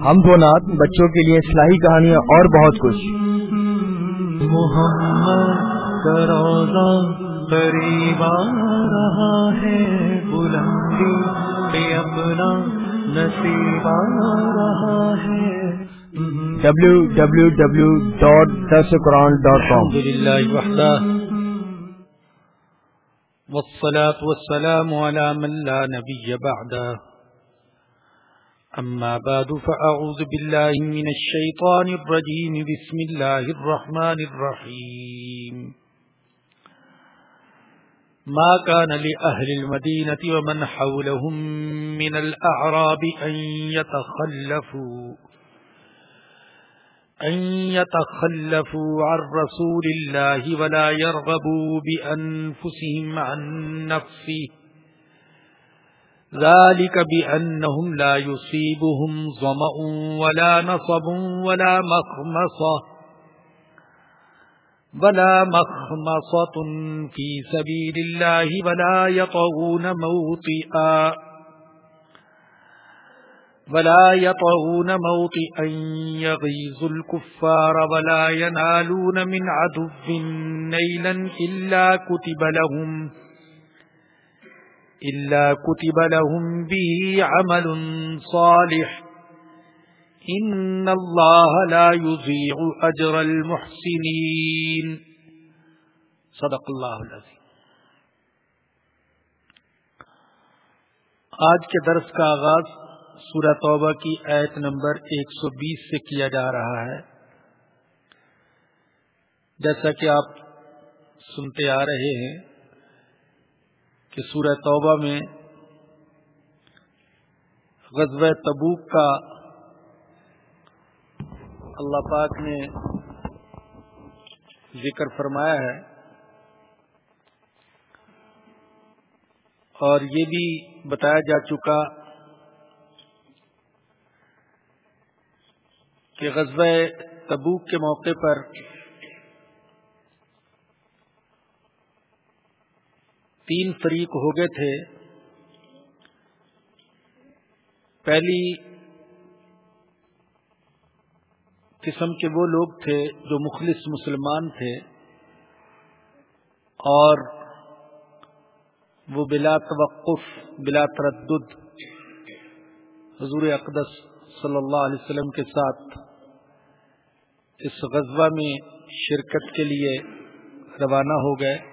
ہم دو نات بچوں کے لیے اصلاحی کہانیاں اور بہت کچھ۔ محمد روزہ قریب آ رہا ہے بلندی اپنا نصیب آ رہا ہے۔ ڈبلو ڈبلو ڈبلو ڈاٹ دس قرآن ڈاٹ کام والصلاة والسلام على من لا نبي بعده أما بعد، فأعوذ بالله من الشيطان الرجيم. بسم الله الرحمن الرحيم. ما كان لأهل المدينة ومن حولهم من الأعراب أن يتخلفوا أن يتخلفوا عن رسول الله ولا يرغبوا بأنفسهم عن نفسه. ذلك بأنهم لا يصيبهم ظمأ ولا نصب ولا مخمصة ولا مخمصة في سبيل الله ولا يطغون موطئا ولا يطغون موطئا يغيظ الكفار ولا ينالون من عدو نيلا إلا كتب لهم إلا كتب لهم به عمل صالح إن الله لا يضيع أجر المحسنين صدق الله العظيم آج کے درس کا آغاز سورہ توبہ کی آیت نمبر ایک سو بیس سے کیا جا رہا ہے۔ جیسا کہ آپ سنتے آ رہے ہیں کہ سورہ توبہ میں غزوہ تبوک کا اللہ پاک نے ذکر فرمایا ہے اور یہ بھی بتایا جا چکا کہ غزوہ تبوک کے موقع پر تین فریق ہو گئے تھے۔ پہلی قسم کے وہ لوگ تھے جو مخلص مسلمان تھے اور وہ بلا توقف، بلا تردد۔ حضور اقدس صلی اللہ علیہ وسلم کے ساتھ اس غزوہ میں شرکت کے لیے روانہ ہو گئے۔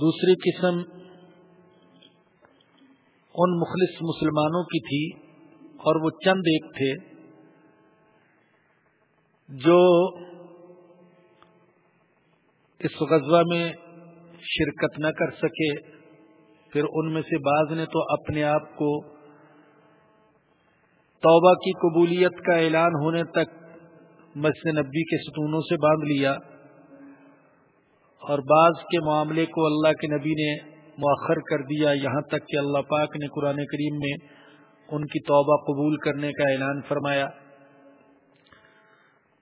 دوسری قسم ان مخلص مسلمانوں کی تھی اور وہ چند ایک تھے جو اس غزوہ میں شرکت نہ کر سکے۔ پھر ان میں سے بعض نے تو اپنے آپ کو توبہ کی قبولیت کا اعلان ہونے تک مسجد نبی کے ستونوں سے باندھ لیا۔ اور بعض کے معاملے کو اللہ کے نبی نے مؤخر کر دیا، یہاں تک کہ اللہ پاک نے قرآن کریم میں ان کی توبہ قبول کرنے کا اعلان فرمایا۔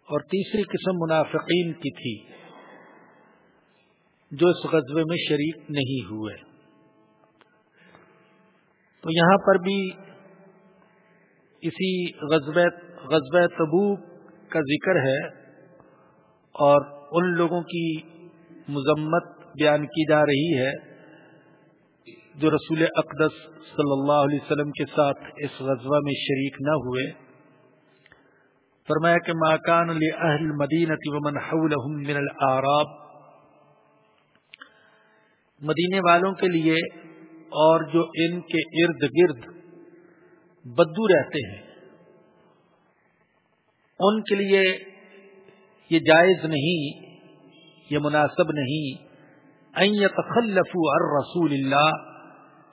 اور تیسری قسم منافقین کی تھی، جو اس غزبے میں شریک نہیں ہوئے۔ تو یہاں پر بھی اسی غزب تبو کا ذکر ہے اور ان لوگوں کی مذمت بیان کی جا رہی ہے جو رسول اقدس صلی اللہ علیہ وسلم کے ساتھ اس غزوہ میں شریک نہ ہوئے۔ فرمایا کہ ماکان اہل مدینہ ومن حولهم من العراب مدینے والوں کے لیے اور جو ان کے ارد گرد بدو رہتے ہیں، ان کے لیے یہ جائز نہیں یہ مناسب نہیں، ان يتخلفوا عن رسول اللہ،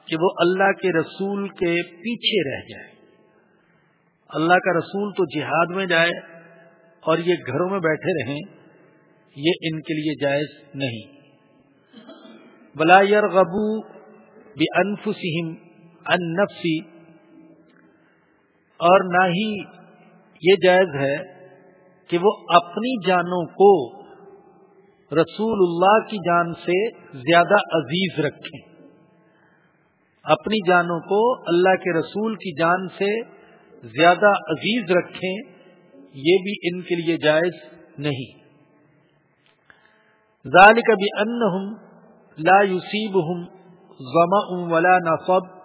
کہ وہ اللہ کے رسول کے پیچھے رہ جائے۔ اللہ کا رسول تو جہاد میں جائے اور یہ گھروں میں بیٹھے رہیں، یہ ان کے لیے جائز نہیں۔ بلا یرغبو بھی انفسم ان نفسی، اور نہ ہی یہ جائز ہے کہ وہ اپنی جانوں کو رسول اللہ کی جان سے زیادہ عزیز رکھیں۔ اپنی جانوں کو اللہ کے رسول کی جان سے زیادہ عزیز رکھیں، یہ بھی ان کے لیے جائز نہیں۔ ذالک بھی ان لا یوسیب ہوں غم ولا نصب۔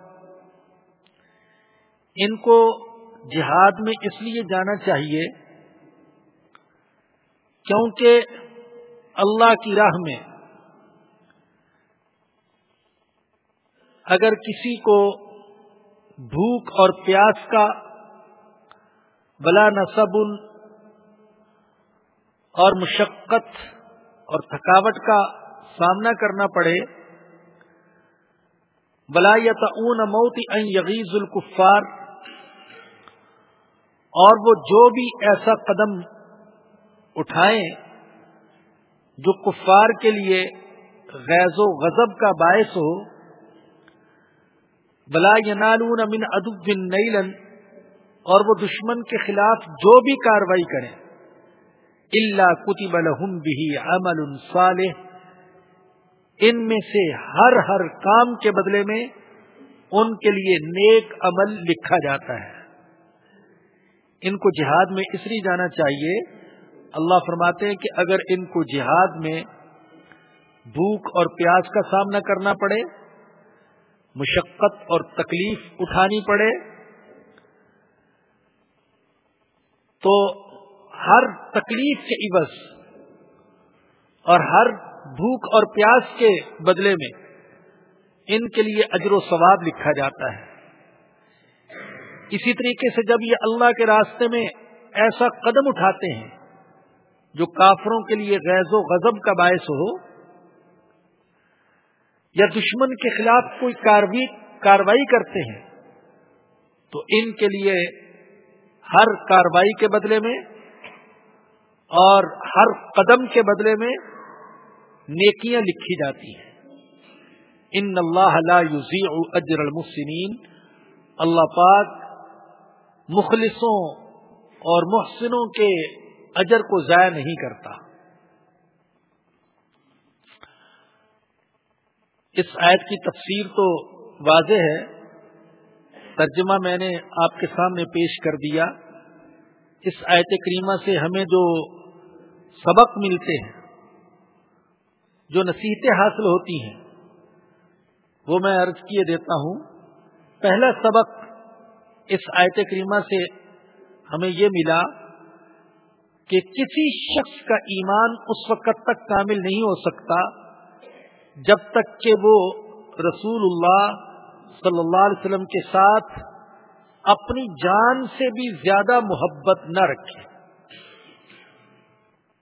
ان کو جہاد میں اس لیے جانا چاہیے کیونکہ اللہ کی راہ میں۔ اگر کسی کو بھوک اور پیاس کا بلا نصب اور مشقت اور تھکاوٹ کا سامنا کرنا پڑے، بلا اون موتی این یغیز الکفار، اور وہ جو بھی ایسا قدم اٹھائیں جو کفار کے لیے غیظ و غضب کا باعث ہو بلا ینالون من ادب بن نیلن اور وہ دشمن کے خلاف جو بھی کاروائی کریں اللہ کتب الحم بھی عمل صالح۔ ان میں سے ہر ہر کام کے بدلے میں ان کے لیے نیک عمل لکھا جاتا ہے۔ ان کو جہاد میں اس لیے جانا چاہیے اللہ فرماتے ہیں کہ اگر ان کو جہاد میں بھوک اور پیاس کا سامنا کرنا پڑے، مشقت اور تکلیف اٹھانی پڑے، تو ہر تکلیف کے عوض اور ہر بھوک اور پیاس کے بدلے میں ان کے لیے اجر و ثواب لکھا جاتا ہے۔ اسی طریقے سے جب یہ اللہ کے راستے میں ایسا قدم اٹھاتے ہیں جو کافروں کے لیے غیظ و غضب کا باعث ہو، یا دشمن کے خلاف کوئی کاروائی کرتے ہیں، تو ان کے لیے ہر کاروائی کے بدلے میں اور ہر قدم کے بدلے میں نیکیاں لکھی جاتی ہیں۔ ان اللہ لا یوزیع اجر المحسنین۔ اللہ پاک مخلصوں اور محسنوں کے اجر کو ضائع نہیں کرتا۔ اس آیت کی تفسیر تو واضح ہے۔ ترجمہ میں نے آپ کے سامنے پیش کر دیا۔ اس آیت کریمہ سے ہمیں جو سبق ملتے ہیں، جو نصیحتیں حاصل ہوتی ہیں، وہ میں عرض کیے دیتا ہوں۔ پہلا سبق اس آیت کریمہ سے ہمیں یہ ملا کہ کسی شخص کا ایمان اس وقت تک کامل نہیں ہو سکتا جب تک کہ وہ رسول اللہ صلی اللہ علیہ وسلم کے ساتھ اپنی جان سے بھی زیادہ محبت نہ رکھے۔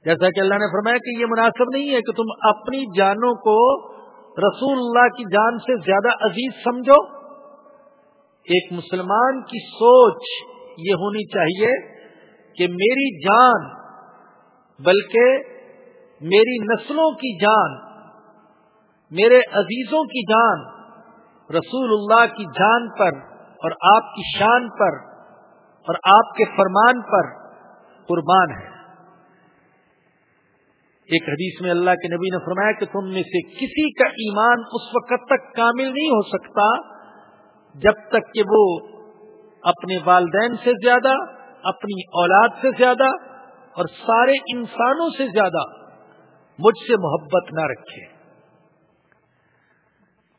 جیسا کہ اللہ نے فرمایا کہ یہ مناسب نہیں ہے کہ تم اپنی جانوں کو رسول اللہ کی جان سے زیادہ عزیز سمجھو۔ ایک مسلمان کی سوچ یہ ہونی چاہیے کہ میری جان، بلکہ میری نسلوں کی جان، میرے عزیزوں کی جان، رسول اللہ کی جان پر اور آپ کی شان پر اور آپ کے فرمان پر قربان ہے۔ ایک حدیث میں اللہ کے نبی نے فرمایا کہ تم میں سے کسی کا ایمان اس وقت تک کامل نہیں ہو سکتا جب تک کہ وہ اپنے والدین سے زیادہ اپنی اولاد سے زیادہ اور سارے انسانوں سے زیادہ مجھ سے محبت نہ رکھے۔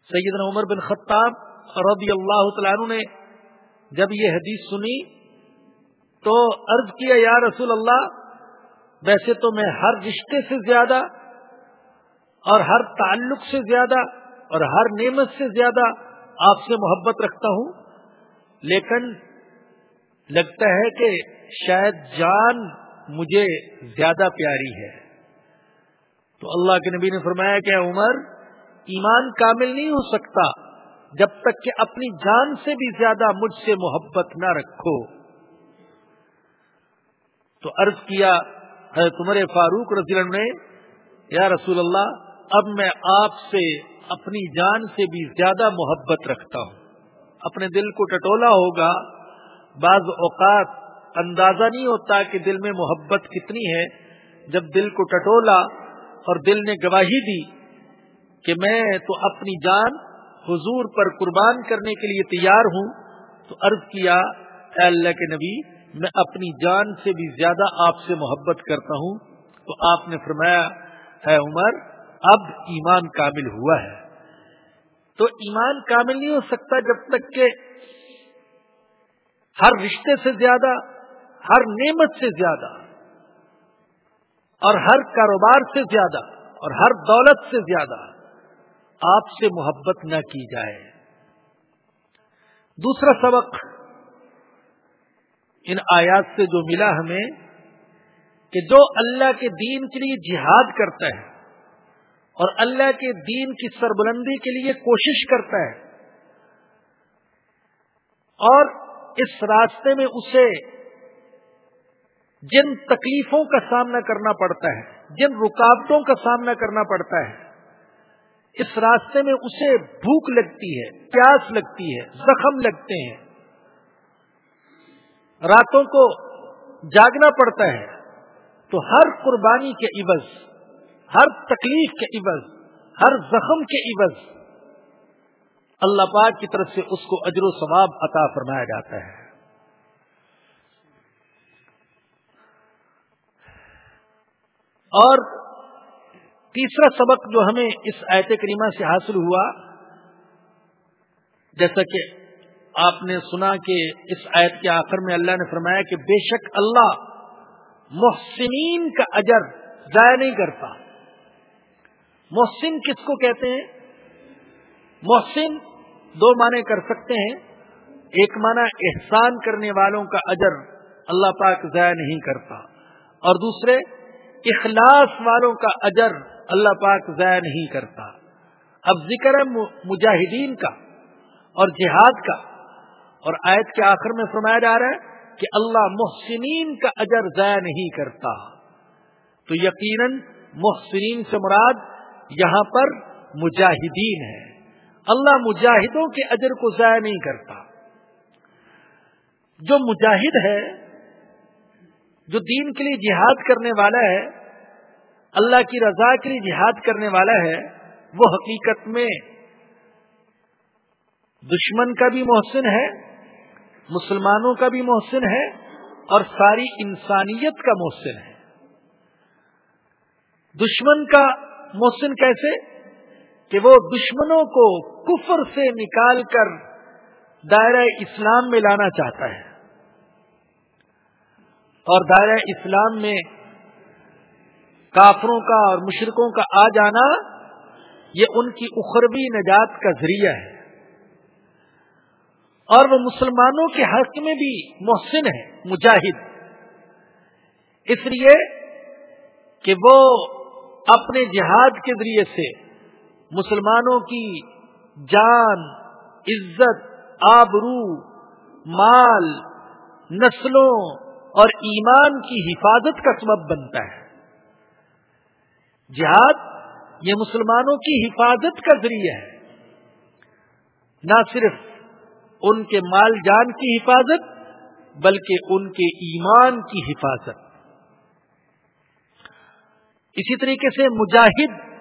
سیدنا عمر بن خطاب رضی اللہ تعالیٰ نے جب یہ حدیث سنی تو عرض کیا، یا رسول اللہ، ویسے تو میں ہر رشتے سے زیادہ اور ہر تعلق سے زیادہ اور ہر نعمت سے زیادہ آپ سے محبت رکھتا ہوں، لیکن لگتا ہے کہ شاید جان مجھے زیادہ پیاری ہے۔ تو اللہ کے نبی نے فرمایا کہ عمر، ایمان کامل نہیں ہو سکتا جب تک کہ اپنی جان سے بھی زیادہ مجھ سے محبت نہ رکھو۔ تو عرض کیا حضرت عمر فاروق رضی اللہ نے، یا رسول اللہ، اب میں آپ سے، اپنی جان سے بھی زیادہ محبت رکھتا ہوں۔ اپنے دل کو ٹٹولا ہوگا بعض اوقات اندازہ نہیں ہوتا کہ دل میں محبت کتنی ہے، جب دل کو ٹٹولا اور دل نے گواہی دی کہ میں تو اپنی جان حضور پر قربان کرنے کے لیے تیار ہوں، تو عرض کیا، اے اللہ کے نبی، میں اپنی جان سے بھی زیادہ آپ سے محبت کرتا ہوں۔ تو آپ نے فرمایا، اے عمر، اب ایمان کامل ہوا ہے۔ تو ایمان کامل نہیں ہو سکتا جب تک کہ ہر رشتے سے زیادہ، ہر نعمت سے زیادہ، اور ہر کاروبار سے زیادہ، اور ہر دولت سے زیادہ آپ سے محبت نہ کی جائے۔ دوسرا سبق ان آیات سے جو ملا ہمیں کہ جو اللہ کے دین کے لیے جہاد کرتا ہے، اور اللہ کے دین کی سربلندی کے لیے کوشش کرتا ہے، اور اس راستے میں اسے جن تکلیفوں کا سامنا کرنا پڑتا ہے، جن رکاوٹوں کا سامنا کرنا پڑتا ہے، اس راستے میں اسے بھوک لگتی ہے، پیاس لگتی ہے، زخم لگتے ہیں۔ راتوں کو جاگنا پڑتا ہے تو ہر قربانی کے عوض، ہر تکلیف کے عوض، ہر زخم کے عوض اللہ پاک کی طرف سے اس کو اجر و ثواب عطا فرمایا جاتا ہے۔ اور تیسرا سبق جو ہمیں اس آیت کریمہ سے حاصل ہوا، جیسا کہ آپ نے سنا کہ اس آیت کے آخر میں اللہ نے فرمایا کہ بے شک اللہ محسنین کا اجر ضائع نہیں کرتا۔ محسن کس کو کہتے ہیں؟ محسن دو معنی کر سکتے ہیں۔ ایک معنی احسان کرنے والوں کا اجر اللہ پاک ضائع نہیں کرتا۔ اور دوسرے، اخلاص والوں کا اجر اللہ پاک ضائع نہیں کرتا۔ اب ذکر ہے مجاہدین کا اور جہاد کا۔ اور آیت کے آخر میں فرمایا جا رہا ہے کہ اللہ محسنین کا اجر ضائع نہیں کرتا۔ تو یقیناً محسنین سے مراد یہاں پر مجاہدین ہے اللہ مجاہدوں کے اجر کو ضائع نہیں کرتا۔ جو مجاہد ہے، جو دین کے لیے جہاد کرنے والا ہے، اللہ کی رضا کے لیے جہاد کرنے والا ہے، وہ حقیقت میں دشمن کا بھی محسن ہے، مسلمانوں کا بھی محسن ہے، اور ساری انسانیت کا محسن ہے۔ دشمن کا محسن کیسے؟ کہ وہ دشمنوں کو کفر سے نکال کر دائرہ اسلام میں لانا چاہتا ہے۔ اور دائرہ اسلام میں کافروں کا اور مشرقوں کا آ جانا یہ ان کی اخروی نجات کا ذریعہ ہے۔ اور وہ مسلمانوں کے حق میں بھی محسن ہے، مجاہد۔ اس لیے کہ وہ اپنے جہاد کے ذریعے سے مسلمانوں کی جان، عزت، آبرو، مال، نسلوں اور ایمان کی حفاظت کا سبب بنتا ہے۔ جہاد یہ مسلمانوں کی حفاظت کا ذریعہ ہے۔ نہ صرف ان کے مال جان کی حفاظت، بلکہ ان کے ایمان کی حفاظت۔ اسی طریقے سے مجاہد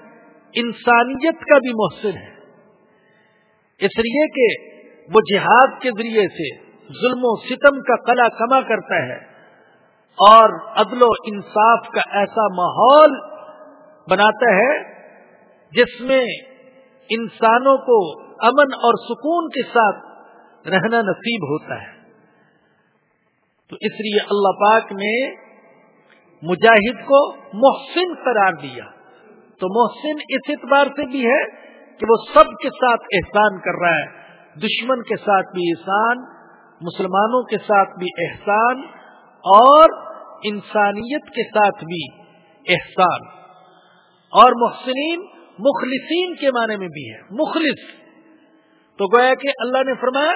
انسانیت کا بھی محسن ہے۔ اس لیے کہ وہ جہاد کے ذریعے سے ظلم و ستم کا کلا کما کرتا ہے اور عدل و انصاف کا ایسا ماحول بناتا ہے جس میں انسانوں کو امن اور سکون کے ساتھ رہنا نصیب ہوتا ہے۔ تو اس لیے اللہ پاک نے مجاہد کو محسن قرار دیا۔ تو محسن اس اعتبار سے بھی ہے کہ وہ سب کے ساتھ احسان کر رہا ہے، دشمن کے ساتھ بھی احسان، مسلمانوں کے ساتھ بھی احسان، اور انسانیت کے ساتھ بھی احسان۔ اور محسنین مخلصین کے معنی میں بھی ہے مخلص۔ تو گویا کہ اللہ نے فرمایا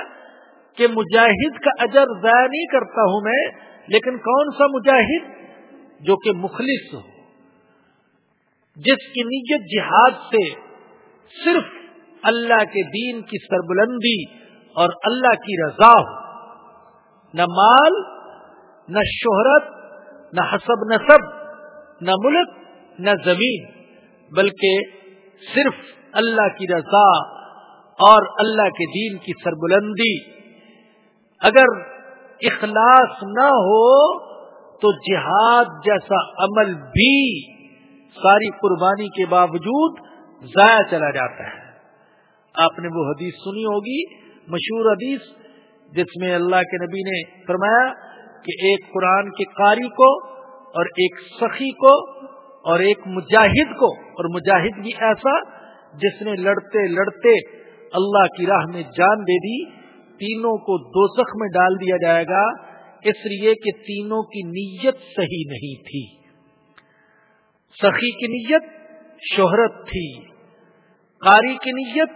کہ مجاہد کا اجر ضائع نہیں کرتا ہوں میں، لیکن کون سا مجاہد؟ جو کہ مخلص ہو، جس کی نیت جہاد سے صرف اللہ کے دین کی سربلندی اور اللہ کی رضا ہو۔ نہ مال، نہ شہرت، نہ حسب نصب، نہ ملک، نہ زمین، بلکہ صرف اللہ کی رضا اور اللہ کے دین کی سربلندی۔ اگر اخلاص نہ ہو تو جہاد جیسا عمل بھی ساری قربانی کے باوجود ضائع چلا جاتا ہے۔ آپ نے وہ حدیث سنی ہوگی، مشہور حدیث، جس میں اللہ کے نبی نے فرمایا کہ ایک قرآن کے قاری کو اور ایک سخی کو اور ایک مجاہد کو، اور مجاہد بھی ایسا جس نے لڑتے لڑتے اللہ کی راہ میں جان دے دی، تینوں کو دو میں ڈال دیا جائے گا۔ اس لیے کہ تینوں کی نیت صحیح نہیں تھی۔ سخی کی نیت شہرت تھی۔ قاری کی نیت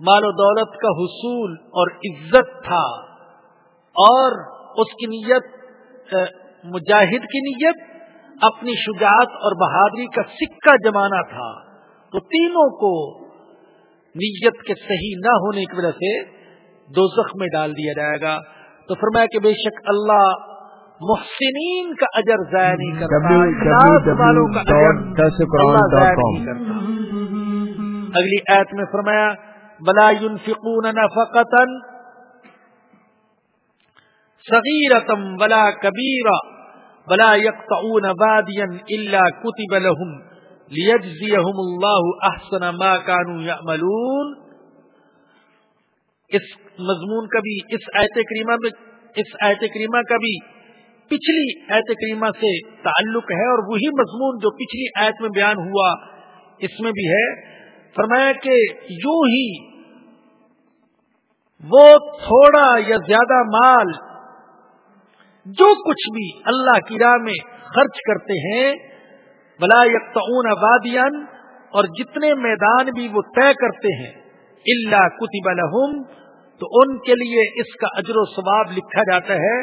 مال و دولت کا حصول اور عزت تھا اور اس کی نیت مجاہد کی نیت اپنی شجاعت اور بہادری کا سکہ جمانا تھا۔ تو تینوں کو نیت کے صحیح نہ ہونے کی وجہ سے دو میں ڈال دیا جائے گا۔ تو فرمایا کہ بے شک اللہ محسنین کا اجر ضائع نہیں کرتا۔ اگلی ایت میں فرمایا، بلا ينفقون نفقة صغيرة ولا كبيرة، ولا يقطعون واديا إلا كتب لهم ليجزيهم الله أحسن ما كانوا يعملون. اس مضمون کا بھی، اس آیت کریمہ میں، اس آیت کریمہ کا بھی پچھلی آیت کریمہ سے تعلق ہے اور وہی مضمون جو پچھلی آیت میں بیان ہوا، اس میں بھی ہے۔ فرمایا کہ یوں ہی وہ تھوڑا یا زیادہ مال جو کچھ بھی اللہ کی راہ میں خرچ کرتے ہیں بلا یکتعون آبادین اور جتنے میدان بھی وہ طے کرتے ہیں اللہ کتب لہم، تو ان کے لیے اس کا اجر و ثواب لکھا جاتا ہے،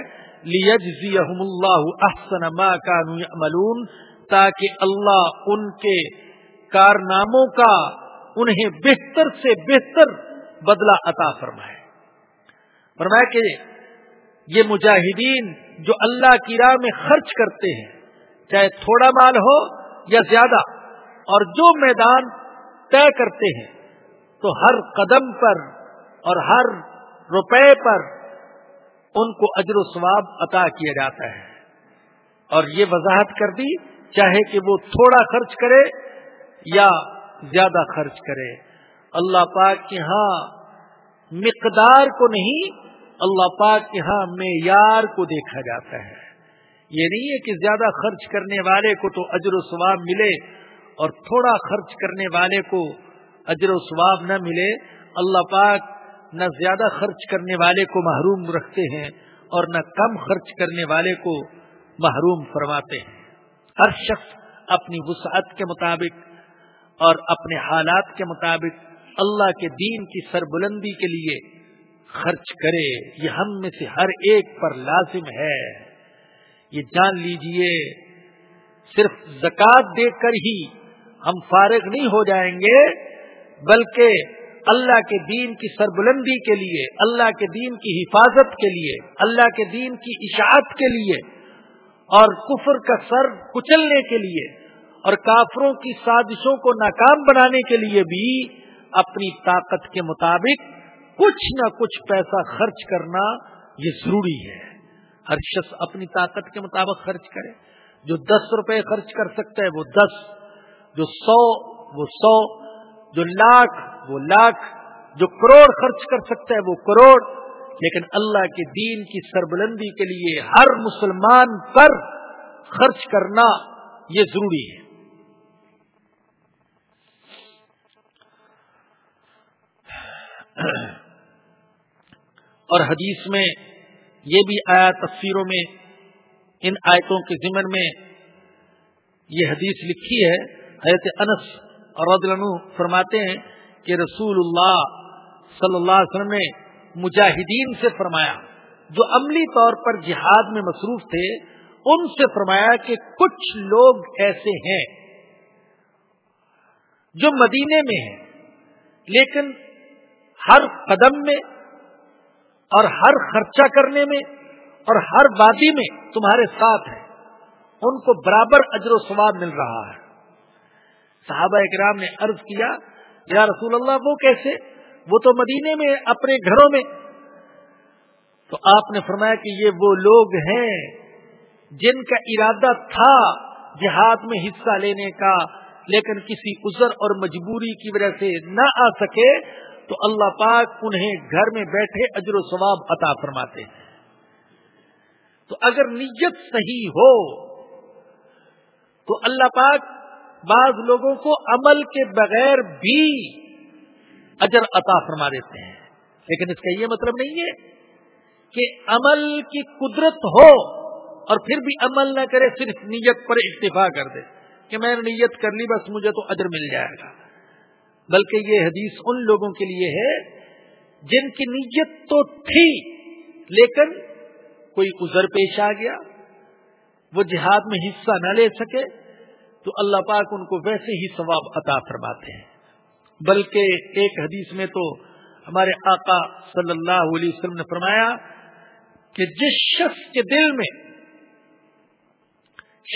لیجزیہم اللہ احسن ما کانوا یعملون، تاکہ اللہ ان کے کارناموں کا انہیں بہتر سے بہتر بدلہ عطا فرمائے۔ فرمایا کہ یہ مجاہدین جو اللہ کی راہ میں خرچ کرتے ہیں، چاہے تھوڑا مال ہو یا زیادہ، اور جو میدان طے کرتے ہیں، تو ہر قدم پر اور ہر روپے پر ان کو اجر و ثواب عطا کیا جاتا ہے۔ اور یہ وضاحت کر دی، چاہے کہ وہ تھوڑا خرچ کرے یا زیادہ خرچ کرے۔ اللہ پاک کے ہاں مقدار کو نہیں، اللہ پاک کے ہاں معیار کو دیکھا جاتا ہے۔ یہ نہیں ہے کہ زیادہ خرچ کرنے والے کو تو اجر و ثواب ملے اور تھوڑا خرچ کرنے والے کو اجر و ثواب نہ ملے۔ اللہ پاک نہ زیادہ خرچ کرنے والے کو محروم رکھتے ہیں اور نہ کم خرچ کرنے والے کو محروم فرماتے ہیں۔ ہر شخص اپنی وسعت کے مطابق اور اپنے حالات کے مطابق اللہ کے دین کی سربلندی کے لیے خرچ کرے، یہ ہم میں سے ہر ایک پر لازم ہے۔ یہ جان لیجیے، صرف زکات دے کر ہی ہم فارغ نہیں ہو جائیں گے، بلکہ اللہ کے دین کی سربلندی کے لیے، اللہ کے دین کی حفاظت کے لیے، اللہ کے دین کی اشاعت کے لیے اور کفر کا سر کچلنے کے لیے اور کافروں کی سازشوں کو ناکام بنانے کے لیے بھی اپنی طاقت کے مطابق کچھ نہ کچھ پیسہ خرچ کرنا یہ ضروری ہے۔ ہر شخص اپنی طاقت کے مطابق خرچ کرے۔ جو دس روپے خرچ کر سکتا ہے وہ دس، جو سو وہ سو، جو لاکھ وہ لاکھ، جو کروڑ خرچ کر سکتا ہے وہ کروڑ۔ لیکن اللہ کے دین کی سربلندی کے لیے ہر مسلمان پر خرچ کرنا یہ ضروری ہے۔ اور حدیث میں یہ بھی آیا تفسیروں میں، ان آیتوں کے ذمن میں یہ حدیث لکھی ہے۔ حضرت انس اور فرماتے ہیں کہ رسول اللہ صلی اللہ علیہ وسلم نے مجاہدین سے فرمایا، جو عملی طور پر جہاد میں مصروف تھے، ان سے فرمایا کہ کچھ لوگ ایسے ہیں جو مدینے میں ہیں، لیکن ہر قدم میں اور ہر خرچہ کرنے میں اور ہر وادی میں تمہارے ساتھ ہیں ان کو برابر اجر و ثواب مل رہا ہے۔ صحابہ اکرام نے عرض کیا، یا رسول اللہ، وہ کیسے؟ وہ تو مدینے میں، اپنے گھروں میں۔ تو آپ نے فرمایا کہ یہ وہ لوگ ہیں جن کا ارادہ تھا جہاد میں حصہ لینے کا، لیکن کسی عذر اور مجبوری کی وجہ سے نہ آ سکے۔ تو اللہ پاک انہیں گھر میں بیٹھے اجر و ثواب عطا فرماتے ہیں۔ تو اگر نیت صحیح ہو، تو اللہ پاک بعض لوگوں کو عمل کے بغیر بھی اجر عطا فرما دیتے ہیں۔ لیکن اس کا یہ مطلب نہیں ہے کہ عمل کی قدرت ہو اور پھر بھی عمل نہ کرے، صرف نیت پر اکتفا کر دے کہ میں نے نیت کر لی، بس مجھے تو اجر مل جائے گا۔ بلکہ یہ حدیث ان لوگوں کے لیے ہے جن کی نیت تو تھی، لیکن کوئی ازر پیش آ گیا، وہ جہاد میں حصہ نہ لے سکے، تو اللہ پاک ان کو ویسے ہی ثواب عطا فرماتے ہیں۔ بلکہ ایک حدیث میں تو ہمارے آقا صلی اللہ علیہ وسلم نے فرمایا کہ جس شخص کے دل میں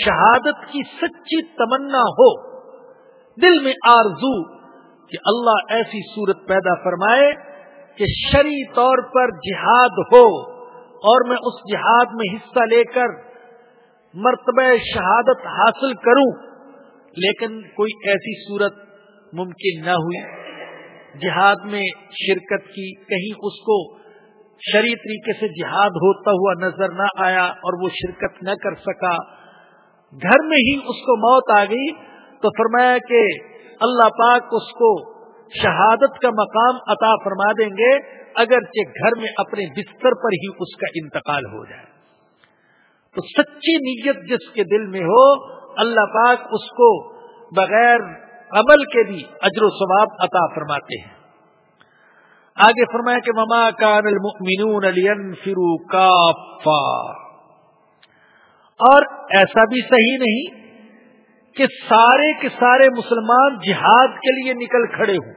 شہادت کی سچی تمنا ہو، دل میں آرزو کہ اللہ ایسی صورت پیدا فرمائے کہ شری طور پر جہاد ہو اور میں اس جہاد میں حصہ لے کر مرتبہ شہادت حاصل کروں، لیکن کوئی ایسی صورت ممکن نہ ہوئی۔ جہاد میں شرکت کی، کہیں اس کو شری طریقے سے جہاد ہوتا ہوا نظر نہ آیا اور وہ شرکت نہ کر سکا۔ گھر میں ہی اس کو موت آ گئی تو فرمایا کہ اللہ پاک اس کو شہادت کا مقام عطا فرما دیں گے، اگرچہ گھر میں اپنے بستر پر ہی اس کا انتقال ہو جائے۔ تو سچی نیت جس کے دل میں ہو، اللہ پاک اس کو بغیر عمل کے بھی اجر و ثواب عطا فرماتے ہیں۔ آگے فرمایا کہ مما کان المؤمنون فرو کافا اور ایسا بھی صحیح نہیں کہ سارے کے سارے مسلمان جہاد کے لیے نکل کھڑے ہوں۔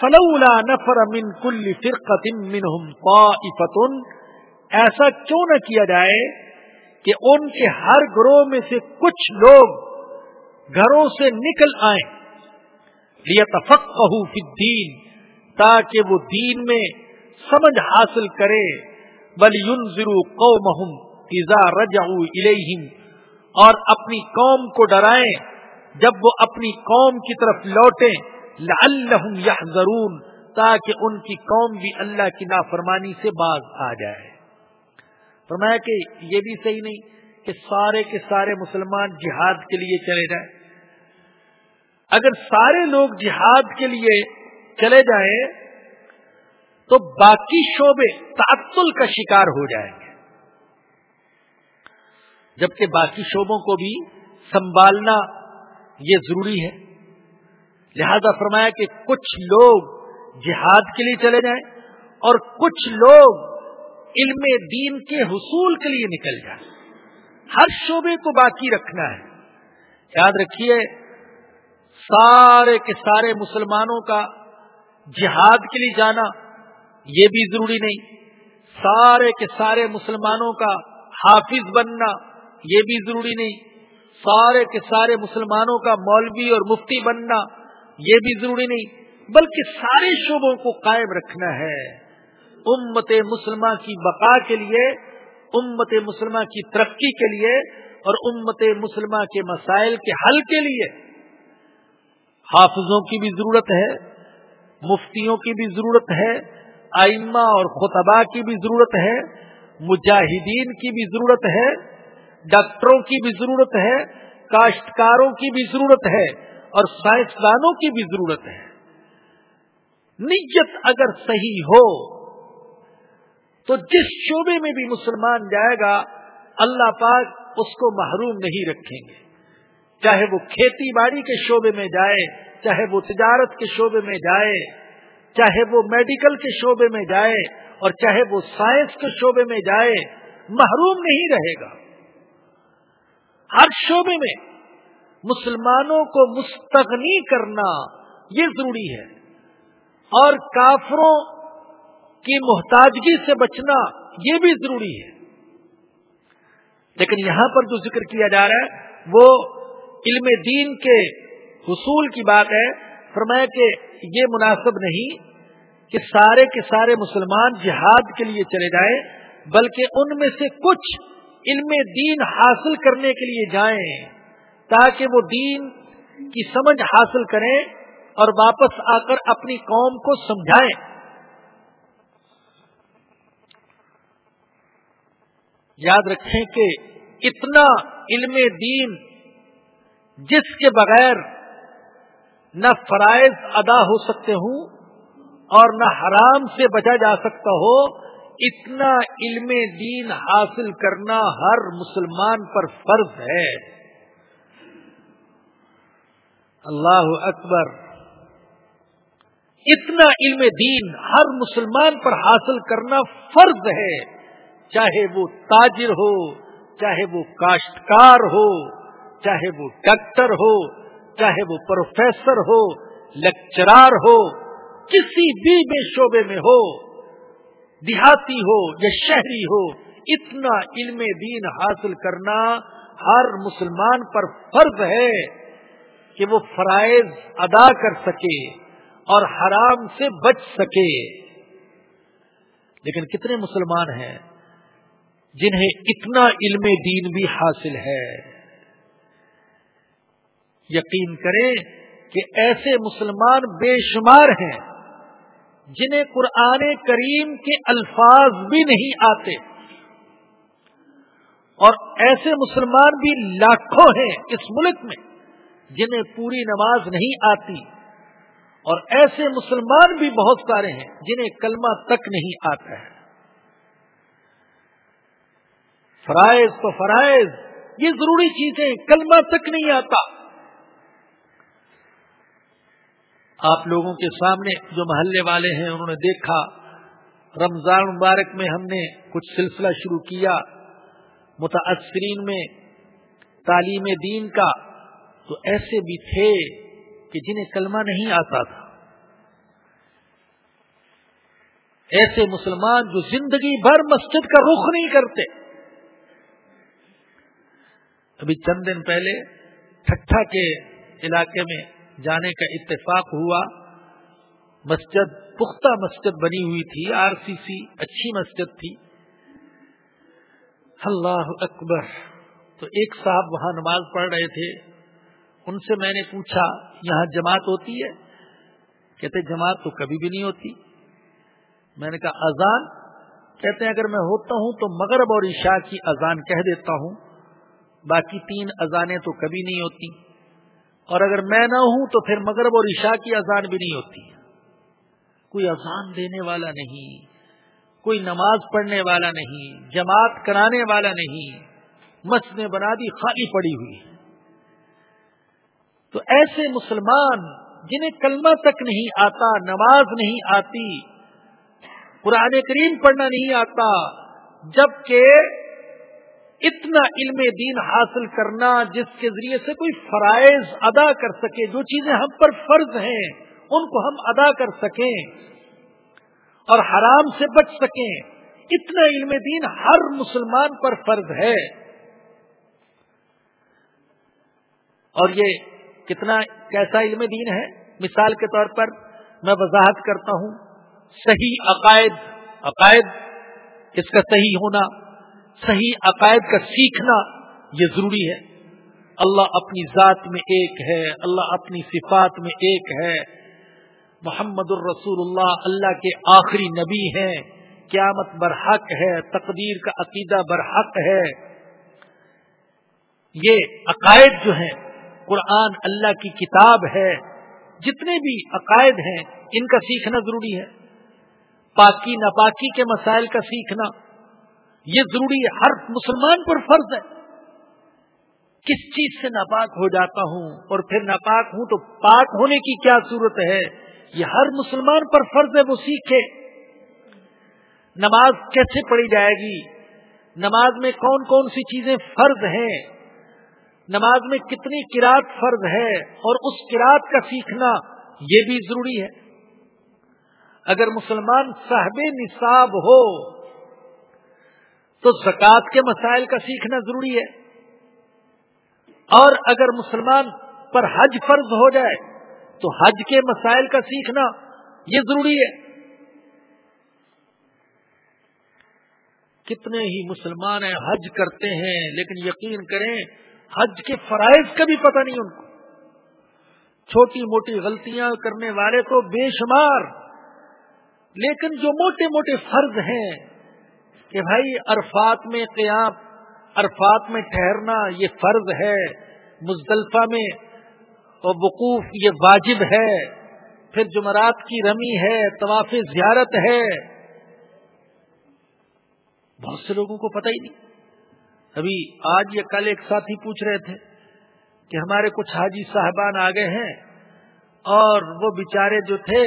فلولا نفر من کل فرقت منہم طائفتن ایسا کیوں نہ کیا جائے کہ ان کے ہر گروہ میں سے کچھ لوگ گھروں سے نکل آئیں۔ لیتفقہوا فی الدین تاکہ وہ دین میں سمجھ حاصل کرے بل ينذروا قومهم رجعوا الیہم اور اپنی قوم کو ڈرائیں۔ جب وہ اپنی قوم کی طرف لوٹیں، لعلہم یحذرون، تاکہ ان کی قوم بھی اللہ کی نافرمانی سے باز آ جائے۔ فرمایا کہ یہ بھی صحیح نہیں کہ سارے کے سارے مسلمان جہاد کے لیے چلے جائیں۔ اگر سارے لوگ جہاد کے لیے چلے جائیں، تو باقی شعبے تعطل کا شکار ہو جائیں۔ جبکہ باقی شعبوں کو بھی سنبھالنا یہ ضروری ہے۔ لہذا فرمایا کہ کچھ لوگ جہاد کے لیے چلے جائیں اور کچھ لوگ علم دین کے حصول کے لیے نکل جائیں۔ ہر شعبے کو باقی رکھنا ہے۔ یاد رکھیے، سارے کے سارے مسلمانوں کا جہاد کے لیے جانا یہ بھی ضروری نہیں۔ سارے کے سارے مسلمانوں کا حافظ بننا یہ بھی ضروری نہیں۔ سارے کے سارے مسلمانوں کا مولوی اور مفتی بننا یہ بھی ضروری نہیں، بلکہ سارے شعبوں کو قائم رکھنا ہے۔ امت مسلمہ کی بقا کے لیے، امت مسلمہ کی ترقی کے لیے اور امت مسلمہ کے مسائل کے حل کے لیے۔ حافظوں کی بھی ضرورت ہے، مفتیوں کی بھی ضرورت ہے آئمہ اور خطبہ کی بھی ضرورت ہے، مجاہدین کی بھی ضرورت ہے۔ ڈاکٹروں کی بھی ضرورت ہے، کاشتکاروں کی بھی ضرورت ہے اور سائنسدانوں کی بھی ضرورت ہے۔ نیت اگر صحیح ہو، تو جس شعبے میں بھی مسلمان جائے گا، اللہ پاک اس کو محروم نہیں رکھیں گے۔ چاہے وہ کھیتی باڑی کے شعبے میں جائے، چاہے وہ تجارت کے شعبے میں جائے، چاہے وہ میڈیکل کے شعبے میں جائے اور چاہے وہ سائنس کے شعبے میں جائے، محروم نہیں رہے گا۔ ہر شعبے میں مسلمانوں کو مستغنی کرنا یہ ضروری ہے اور کافروں کی محتاجگی سے بچنا یہ بھی ضروری ہے۔ لیکن یہاں پر جو ذکر کیا جا رہا ہے وہ علم دین کے حصول کی بات ہے۔ فرمایا کہ یہ مناسب نہیں کہ سارے کے سارے مسلمان جہاد کے لیے چلے جائیں، بلکہ ان میں سے کچھ علم دین حاصل کرنے کے لیے جائیں تاکہ وہ دین کی سمجھ حاصل کریں اور واپس آ کر اپنی قوم کو سمجھائیں۔ یاد رکھیں کہ اتنا علم دین جس کے بغیر نہ فرائض ادا ہو سکتے ہوں اور نہ حرام سے بچا جا سکتا ہو اتنا علم دین حاصل کرنا ہر مسلمان پر فرض ہے۔ اللہ اکبر۔ اتنا علم دین ہر مسلمان پر حاصل کرنا فرض ہے، چاہے وہ تاجر ہو، چاہے وہ کاشتکار ہو، چاہے وہ ڈاکٹر ہو، چاہے وہ پروفیسر ہو، لیکچرار ہو، کسی بھی بے شعبے میں ہو۔ دیہاتی ہو یا شہری ہو، اتنا علم دین حاصل کرنا ہر مسلمان پر فرض ہے کہ وہ فرائض ادا کر سکے اور حرام سے بچ سکے۔ لیکن کتنے مسلمان ہیں جنہیں اتنا علم دین بھی حاصل ہے۔ یقین کریں کہ ایسے مسلمان بے شمار ہیں جنہیں قرآن کریم کے الفاظ بھی نہیں آتے۔ اور ایسے مسلمان بھی لاکھوں ہیں اس ملک میں جنہیں پوری نماز نہیں آتی۔ اور ایسے مسلمان بھی بہت سارے ہیں جنہیں کلمہ تک نہیں آتا ہے۔ فرائض تو فرائض، یہ ضروری چیزیں، کلمہ تک نہیں آتا۔ آپ لوگوں کے سامنے جو محلے والے ہیں، انہوں نے دیکھا۔ رمضان مبارک میں ہم نے کچھ سلسلہ شروع کیا متاثرین میں تعلیم دین کا۔ تو ایسے بھی تھے کہ جنہیں کلمہ نہیں آتا تھا۔ ایسے مسلمان جو زندگی بھر مسجد کا رخ نہیں کرتے۔ ابھی چند دن پہلے ٹھٹھا کے علاقے میں جانے کا اتفاق ہوا۔ مسجد، پختہ مسجد بنی ہوئی تھی، آر سی سی اچھی مسجد تھی۔ اللہ اکبر۔ تو ایک صاحب وہاں نماز پڑھ رہے تھے۔ ان سے میں نے پوچھا، یہاں جماعت ہوتی ہے؟ کہتے، جماعت تو کبھی بھی نہیں ہوتی۔ میں نے کہا، اذان؟ کہتے ہیں اگر میں ہوتا ہوں تو مغرب اور عشاء کی اذان کہہ دیتا ہوں۔ باقی تین اذانیں تو کبھی نہیں ہوتی۔ اور اگر میں نہ ہوں تو پھر مغرب اور عشاء کی اذان بھی نہیں ہوتی۔ کوئی اذان دینے والا نہیں، کوئی نماز پڑھنے والا نہیں، جماعت کرانے والا نہیں مسجد بنا دی، خالی پڑی ہوئی تو ایسے مسلمان جنہیں کلمہ تک نہیں آتا، نماز نہیں آتی، قرآن کریم پڑھنا نہیں آتا، جبکہ اتنا علم دین حاصل کرنا جس کے ذریعے سے کوئی فرائض ادا کر سکے، جو چیزیں ہم پر فرض ہیں، ان کو ہم ادا کر سکیں اور حرام سے بچ سکیں۔ اتنا علم دین ہر مسلمان پر فرض ہے۔ اور یہ کتنا کیسا علم دین ہے؟ مثال کے طور پر میں وضاحت کرتا ہوں۔ صحیح عقائد عقائد، اس کا صحیح ہونا۔ صحیح عقائد کا سیکھنا یہ ضروری ہے۔ اللہ اپنی ذات میں ایک ہے، اللہ اپنی صفات میں ایک ہے۔ محمد الرسول اللہ اللہ کے آخری نبی ہیں۔ قیامت برحق ہے، تقدیر کا عقیدہ برحق ہے۔ یہ عقائد جو ہیں، قرآن اللہ کی کتاب ہے۔ جتنے بھی عقائد ہیں، ان کا سیکھنا ضروری ہے۔ پاکی ناپاکی کے مسائل کا سیکھنا۔ یہ ضروری ہے، ہر مسلمان پر فرض ہے۔ کس چیز سے ناپاک ہو جاتا ہوں اور پھر ناپاک ہوں تو پاک ہونے کی کیا صورت ہے؟ یہ ہر مسلمان پر فرض ہے، وہ سیکھے۔ نماز کیسے پڑھی جائے گی؟ نماز میں کون کون سی چیزیں فرض ہیں؟ نماز میں کتنی کراط فرض ہے اور اس کراط کا سیکھنا یہ بھی ضروری ہے۔ اگر مسلمان صاحب نصاب ہو تو زکوٰۃ کے مسائل کا سیکھنا ضروری ہے۔ اور اگر مسلمان پر حج فرض ہو جائے تو حج کے مسائل کا سیکھنا یہ ضروری ہے۔ کتنے ہی مسلمان ہیں، حج کرتے ہیں، لیکن یقین کریں، حج کے فرائض کا بھی پتہ نہیں ان کو۔ چھوٹی موٹی غلطیاں کرنے والے تو بے شمار، لیکن جو موٹے موٹے فرض ہیں کہ بھائی عرفات میں قیام، عرفات میں ٹھہرنا یہ فرض ہے، مزدلفہ میں وقوف یہ واجب ہے، پھر جمعرات کی رمی ہے، طواف زیارت ہے۔ بہت سے لوگوں کو پتہ ہی نہیں۔ ابھی آج یا کل ایک ساتھی پوچھ رہے تھے کہ ہمارے کچھ حاجی صاحبان آ گئے ہیں اور وہ بیچارے جو تھے،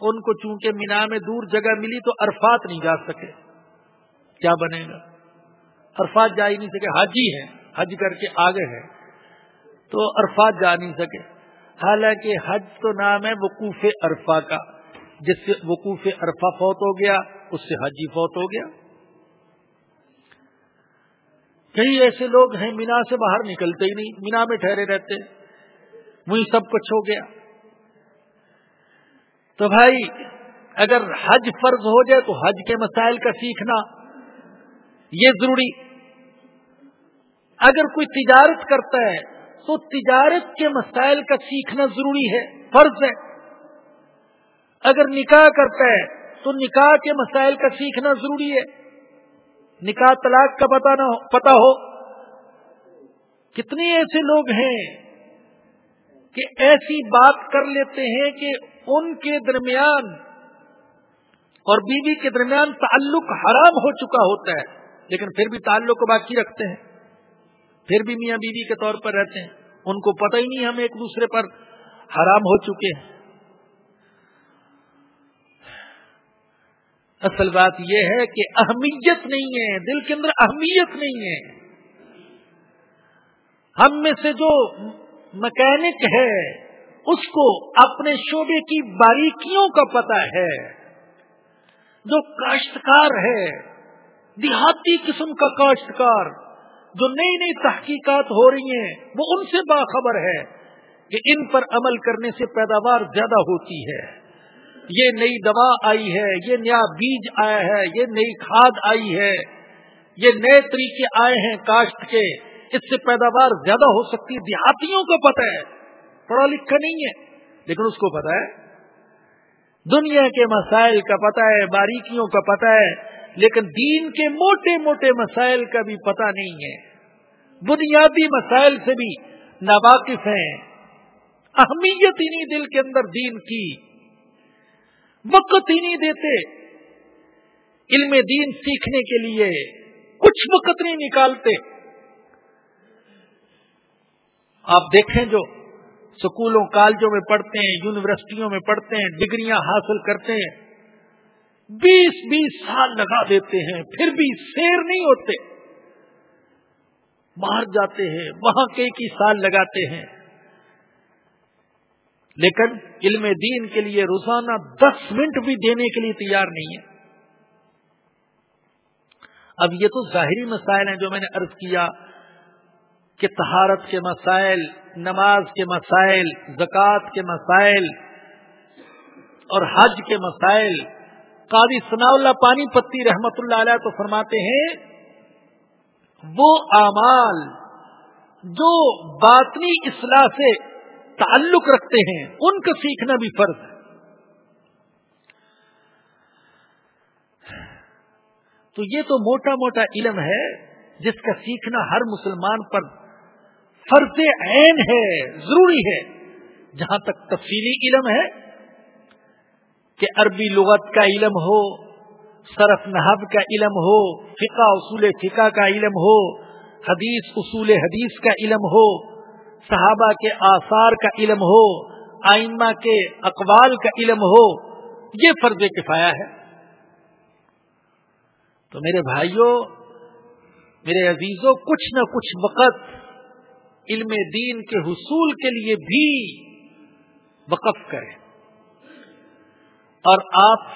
ان کو چونکہ مینا میں دور جگہ ملی تو عرفات نہیں جا سکے۔ کیا بنے گا؟ عرفات جا ہی نہیں سکے، حاجی ہیں، حج کر کے آگے ہیں۔ تو عرفات جا نہیں سکے۔ حالانکہ حج تو نام ہے وقوف عرفا کا، جس سے وقوف عرفا فوت ہو گیا، اس سے حجی فوت ہو گیا۔ کئی ایسے لوگ ہیں مینا سے باہر نکلتے ہی نہیں، مینا میں ٹھہرے رہتے وہی سب کچھ ہو گیا۔ تو بھائی، اگر حج فرض ہو جائے تو حج کے مسائل کا سیکھنا۔ یہ ضروری۔ اگر کوئی تجارت کرتا ہے، تو تجارت کے مسائل کا سیکھنا ضروری ہے، فرض ہے۔ اگر نکاح کرتا ہے، تو نکاح کے مسائل کا سیکھنا ضروری ہے۔ نکاح طلاق کا پتا نہ پتا ہو۔ کتنے ایسے لوگ ہیں کہ ایسی بات کر لیتے ہیں کہ ان کے درمیان اور بیوی کے درمیان تعلق حرام ہو چکا ہوتا ہے۔ لیکن پھر بھی تعلق کو باقی رکھتے ہیں۔ پھر بھی میاں بیوی کے طور پر رہتے ہیں۔ ان کو پتہ ہی نہیں ہم ایک دوسرے پر حرام ہو چکے ہیں۔ اصل بات یہ ہے کہ اہمیت نہیں ہے، دل کے اندر اہمیت نہیں ہے۔ ہم میں سے جو مکینک ہے، اس کو اپنے شعبے کی باریکیوں کا پتہ ہے۔ جو کاشتکار ہے دیہاتی قسم کا کاشتکار جو نئی نئی تحقیقات ہو رہی ہیں، وہ ان سے باخبر ہے کہ ان پر عمل کرنے سے پیداوار زیادہ ہوتی ہے۔ یہ نئی دوا آئی ہے، یہ نیا بیج آیا ہے، یہ نئی کھاد آئی ہے، یہ نئے طریقے آئے ہیں کاشت کے، اس سے پیداوار زیادہ ہو سکتی دیہاتیوں کو پتہ ہے، پڑھا لکھا نہیں ہے، لیکن اس کو پتا ہے۔ دنیا کے مسائل کا پتہ ہے، باریکیوں کا پتہ ہے۔ لیکن دین کے موٹے موٹے مسائل کا بھی پتہ نہیں ہے۔ بنیادی مسائل سے بھی ناواقف ہیں۔ اہمیت ہی نہیں دل کے اندر دین کی۔ وقت ہی نہیں دیتے۔ علم دین سیکھنے کے لیے کچھ وقت نہیں نکالتے۔ آپ دیکھیں جو سکولوں، کالجوں میں پڑھتے ہیں، یونیورسٹیوں میں پڑھتے ہیں، ڈگریاں حاصل کرتے ہیں۔ بیس بیس سال لگا دیتے ہیں، پھر بھی سیر نہیں ہوتے۔ باہر جاتے ہیں، وہاں کئی کی سال لگاتے ہیں۔ لیکن علم دین کے لیے روزانہ دس منٹ بھی دینے کے لیے تیار نہیں ہے اب یہ تو ظاہری مسائل ہیں جو میں نے عرض کیا کہ تہارت کے مسائل، نماز کے مسائل، زکوٰۃ کے مسائل اور حج کے مسائل قاضی ثناء اللہ پانی پتی رحمت اللہ علیہ تو فرماتے ہیں، وہ اعمال جو باطنی اصلاح سے تعلق رکھتے ہیں، ان کا سیکھنا بھی فرض ہے۔ تو یہ تو موٹا موٹا علم ہے، جس کا سیکھنا ہر مسلمان پر فرض عین ہے، ضروری ہے۔ جہاں تک تفصیلی علم ہے کہ عربی لغت کا علم ہو، صرف نحب کا علم ہو، فقہ اصول فقہ کا علم ہو، حدیث اصول حدیث کا علم ہو، صحابہ کے آثار کا علم ہو، آئمہ کے اقوال کا علم ہو، یہ فرض کفایا ہے۔ تو میرے بھائیوں، میرے عزیزوں، کچھ نہ کچھ وقت علم دین کے حصول کے لیے بھی وقف کریں۔ اور آپ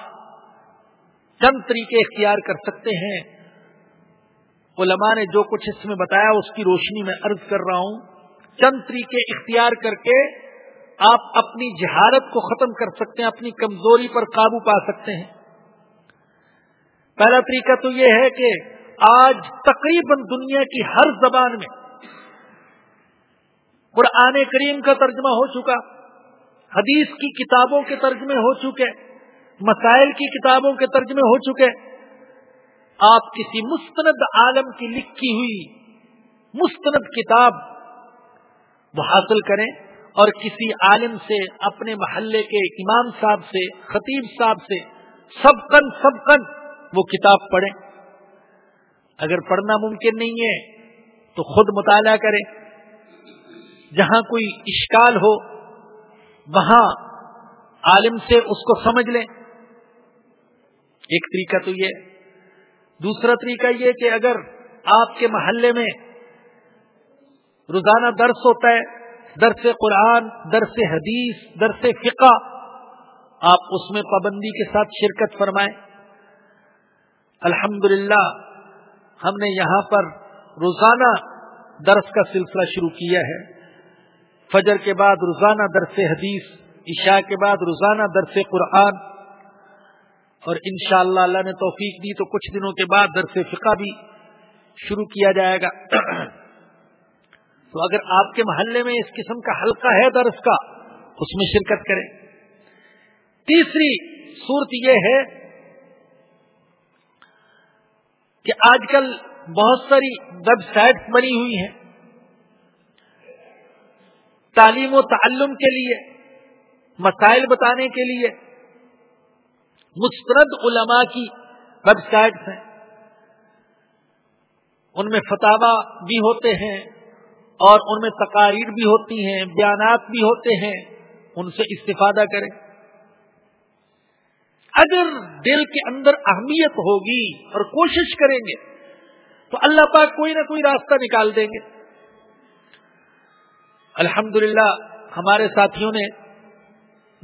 چند طریقے اختیار کر سکتے ہیں۔ علماء نے جو کچھ اس میں بتایا، اس کی روشنی میں عرض کر رہا ہوں۔ چند طریقے اختیار کر کے آپ اپنی جہارت کو ختم کر سکتے ہیں، اپنی کمزوری پر قابو پا سکتے ہیں۔ پہلا طریقہ تو یہ ہے کہ آج تقریباً دنیا کی ہر زبان میں قرآن کریم کا ترجمہ ہو چکا، حدیث کی کتابوں کے ترجمے ہو چکے۔ مسائل کی کتابوں کے ترجمے ہو چکے۔ آپ کسی مستند عالم کی لکھی ہوئی مستند کتاب وہ حاصل کریں اور کسی عالم سے اپنے محلے کے امام صاحب سے، خطیب صاحب سے سب کن سب کن وہ کتاب پڑھیں۔ اگر پڑھنا ممکن نہیں ہے تو خود مطالعہ کریں۔ جہاں کوئی اشکال ہو، وہاں عالم سے اس کو سمجھ لیں۔ ایک طریقہ تو یہ دوسرا طریقہ یہ کہ اگر آپ کے محلے میں روزانہ درس ہوتا ہے، درس قرآن، درس حدیث، درس فقہ، آپ اس میں پابندی کے ساتھ شرکت فرمائیں۔ الحمد ہم نے یہاں پر روزانہ درس کا سلسلہ شروع کیا ہے۔ فجر کے بعد روزانہ درس حدیث، عشاء کے بعد روزانہ درس قرآن اور انشاءاللہ اللہ اللہ نے توفیق دی تو کچھ دنوں کے بعد درس فقہ بھی شروع کیا جائے گا۔ تو اگر آپ کے محلے میں اس قسم کا حلقہ ہے درس کا، اس میں شرکت کریں۔ تیسری صورت یہ ہے کہ آج کل بہت ساری ویب سائٹس بنی ہوئی ہیں۔ تعلیم و تعلم کے لیے، مسائل بتانے کے لیے مسترد علماء کی ویب سائٹس ہیں۔ ان میں فتوا بھی ہوتے ہیں اور ان میں تقاریر بھی ہوتی ہیں، بیانات بھی ہوتے ہیں۔ ان سے استفادہ کریں۔ اگر دل کے اندر اہمیت ہوگی اور کوشش کریں گے، تو اللہ پاک کوئی نہ کوئی راستہ نکال دیں گے۔ الحمد ہمارے ساتھیوں نے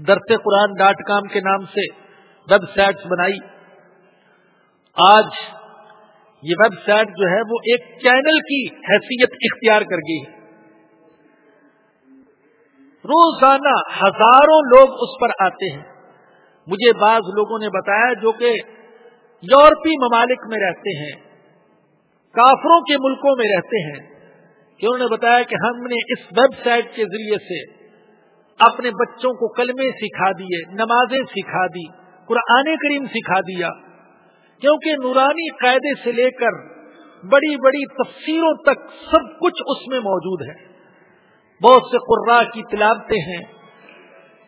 درس قرآن ڈاٹ کام کے نام سے ویب سائٹس بنائی۔ آج یہ ویب سائٹ جو ہے وہ ایک چینل کی حیثیت اختیار کر گئی ہے۔ روزانہ ہزاروں لوگ اس پر آتے ہیں۔ مجھے بعض لوگوں نے بتایا جو کہ یورپی ممالک میں رہتے ہیں، کافروں کے ملکوں میں رہتے ہیں، کہ انہوں نے بتایا کہ ہم نے اس ویب سائٹ کے ذریعے سے اپنے بچوں کو کلمے سکھا دیے، نمازیں سکھا دی۔ قرآن کریم سکھا دیا۔ کیونکہ نورانی قاعدے سے لے کر بڑی بڑی تفسیروں تک سب کچھ اس میں موجود ہے۔ بہت سے قرا کی تلاوتیں ہیں،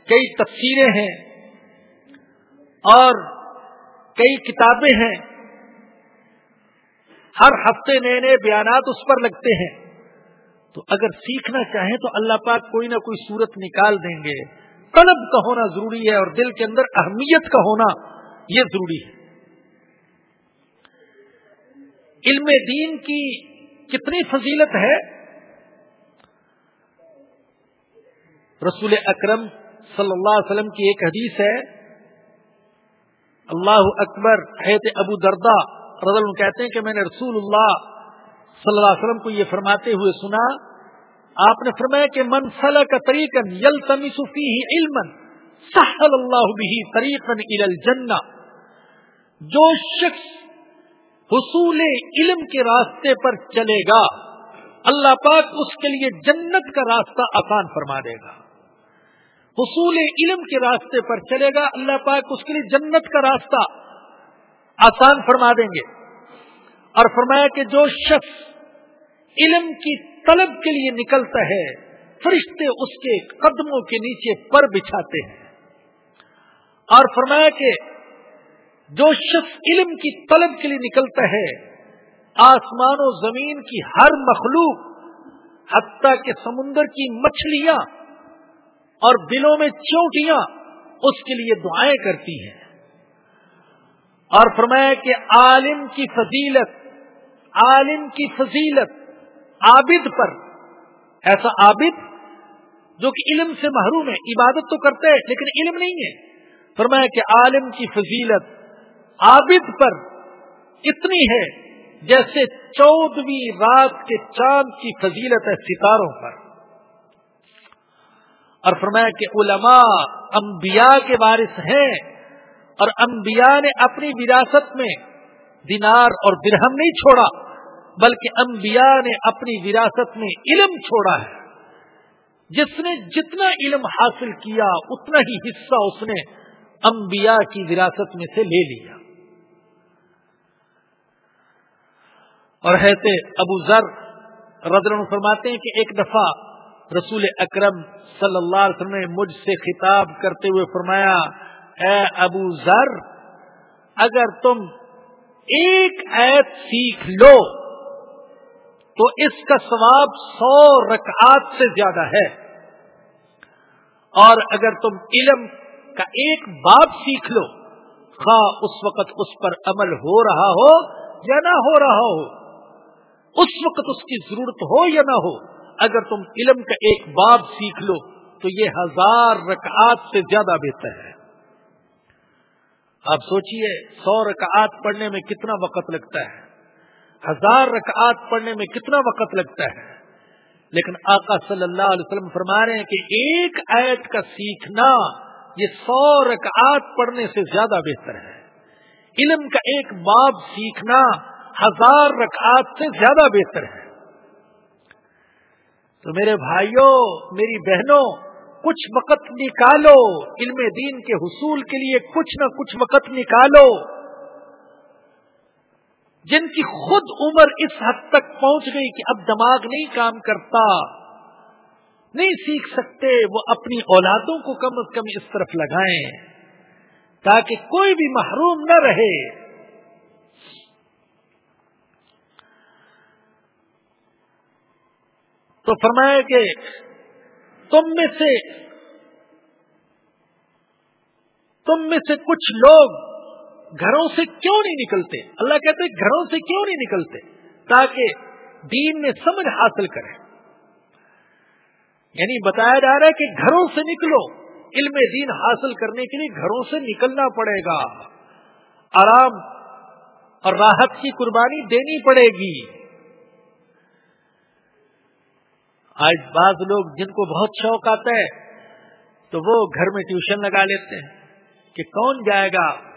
کئی تفسیریں ہیں اور کئی کتابیں ہیں۔ ہر ہفتے نئے نئے بیانات اس پر لگتے ہیں۔ تو اگر سیکھنا چاہیں تو اللہ پاک کوئی نہ کوئی صورت نکال دیں گے۔ طلب کا ہونا ضروری ہے اور دل کے اندر اہمیت کا ہونا یہ ضروری ہے۔ علم دین کی کتنی فضیلت ہے؟ رسول اکرم صلی اللہ علیہ وسلم کی ایک حدیث ہے، اللہ اکبر حید ابو دردا رضل کہتے ہیں کہ میں نے رسول اللہ صلی اللہ علیہ وسلم کو یہ فرماتے ہوئے سنا آپ نے فرمایا کہ منسل کا طریقن علم سہل اللہ بھی طریقن الجنہ۔ جو شخص حصول علم کے راستے پر چلے گا، اللہ پاک اس کے لیے جنت کا راستہ آسان فرما دے گا۔ حصول علم کے راستے پر چلے گا، اللہ پاک اس کے لیے جنت کا راستہ آسان فرما دیں گے۔ اور فرمایا کہ جو شخص علم کی طلب کے لیے نکلتا ہے، فرشتے اس کے قدموں کے نیچے پر بچھاتے ہیں۔ اور فرمایا کہ جو شخص علم کی طلب کے لیے نکلتا ہے، آسمان و زمین کی ہر مخلوق، حتیٰ کہ سمندر کی مچھلیاں اور دلوں میں چوٹیاں اس کے لیے دعائیں کرتی ہیں۔ اور فرمایا کہ عالم کی فضیلت، عالم کی فضیلت عابد پر۔ ایسا عابد جو کہ علم سے محروم ہے، عبادت تو کرتے ہیں لیکن علم نہیں ہے۔ فرمایا کہ عالم کی فضیلت عابد پر اتنی ہے جیسے چودہویں رات کے چاند کی فضیلت ہے ستاروں پر۔ اور فرمایا کہ علماء، انبیاء کے وارث ہیں اور انبیاء نے اپنی وراثت میں دینار اور درہم نہیں چھوڑا۔ بلکہ انبیاء نے اپنی وراثت میں علم چھوڑا ہے۔ جس نے جتنا علم حاصل کیا، اتنا ہی حصہ اس نے انبیاء کی وراثت میں سے لے لیا۔ اور حیث ابو ذر رضر فرماتے ہیں کہ ایک دفعہ رسول اکرم صلی اللہ علیہ وسلم نے مجھ سے خطاب کرتے ہوئے فرمایا، اے ابو ذر، اگر تم ایک ایت سیکھ لو تو اس کا ثواب سو رکعات سے زیادہ ہے۔ اور اگر تم علم کا ایک باب سیکھ لو، خواہ اس وقت اس پر عمل ہو رہا ہو یا نہ ہو رہا ہو، اس وقت اس کی ضرورت ہو یا نہ ہو، اگر تم علم کا ایک باب سیکھ لو تو یہ ہزار رکعات سے زیادہ بہتر ہے۔ آپ سوچئے، سو رکعات پڑھنے میں کتنا وقت لگتا ہے؟ ہزار رکعات پڑھنے میں کتنا وقت لگتا ہے؟ لیکن آقا صلی اللہ علیہ وسلم فرما رہے ہیں کہ ایک آیت کا سیکھنا یہ سو رکعات پڑھنے سے زیادہ بہتر ہے۔ علم کا ایک باب سیکھنا ہزار رکعات سے زیادہ بہتر ہے۔ تو میرے بھائیوں، میری بہنوں، کچھ وقت نکالو، علم دین کے حصول کے لیے کچھ نہ کچھ وقت نکالو۔ جن کی خود عمر اس حد تک پہنچ گئی کہ اب دماغ نہیں کام کرتا، نہیں سیکھ سکتے، وہ اپنی اولادوں کو کم از کم اس طرف لگائیں، تاکہ کوئی بھی محروم نہ رہے۔ تو فرمایا کہ تم میں سے، تم میں سے کچھ لوگ گھروں سے کیوں نہیں نکلتے؟ اللہ کہتے گھروں سے کیوں نہیں نکلتے؟ تاکہ دین میں سمجھ حاصل کریں۔ یعنی بتایا جا رہا ہے کہ گھروں سے نکلو، علم دین حاصل کرنے کے لیے گھروں سے نکلنا پڑے گا۔ آرام اور راحت کی قربانی دینی پڑے گی۔ آج بعض لوگ جن کو بہت شوق آتا ہے، تو وہ گھر میں ٹیوشن لگا لیتے ہیں کہ کون جائے گا؟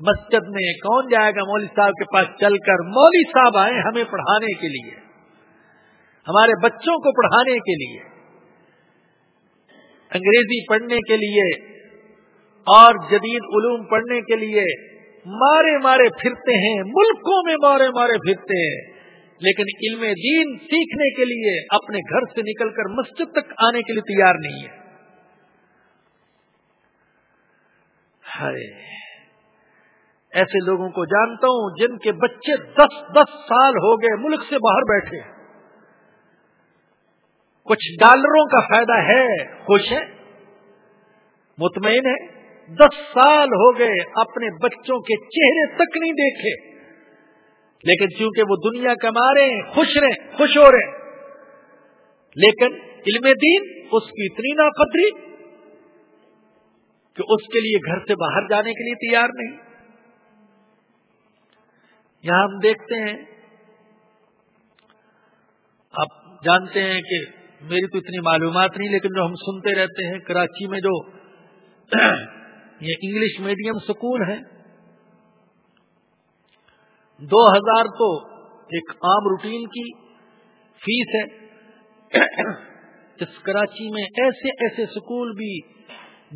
مسجد میں کون جائے گا مولوی صاحب کے پاس چل کر؟ مولوی صاحب آئے ہمیں پڑھانے کے لیے، ہمارے بچوں کو پڑھانے کے لیے، انگریزی پڑھنے کے لیے اور جدید علوم پڑھنے کے لیے مارے مارے پھرتے ہیں، ملکوں میں مارے مارے پھرتے ہیں، لیکن علم دین سیکھنے کے لیے اپنے گھر سے نکل کر مسجد تک آنے کے لیے تیار نہیں ہے۔ ایسے لوگوں کو جانتا ہوں جن کے بچے دس دس سال ہو گئے ملک سے باہر بیٹھے کچھ ڈالروں کا فائدہ ہے، خوش ہے مطمئن ہے دس سال ہو گئے اپنے بچوں کے چہرے تک نہیں دیکھے۔ لیکن چونکہ وہ دنیا کما رہے ہیں، خوش رہے خوش ہو رہے لیکن علم دین اس کی اتنی نا قدری کہ اس کے لیے گھر سے باہر جانے کے لیے تیار نہیں۔ یہاں ہم دیکھتے ہیں۔ آپ جانتے ہیں کہ میری تو اتنی معلومات نہیں، لیکن جو ہم سنتے رہتے ہیں، کراچی میں جو یہ انگلش میڈیم سکول ہے، دو ہزار تو ایک عام روٹین کی فیس ہے۔ اس کراچی میں ایسے ایسے سکول بھی،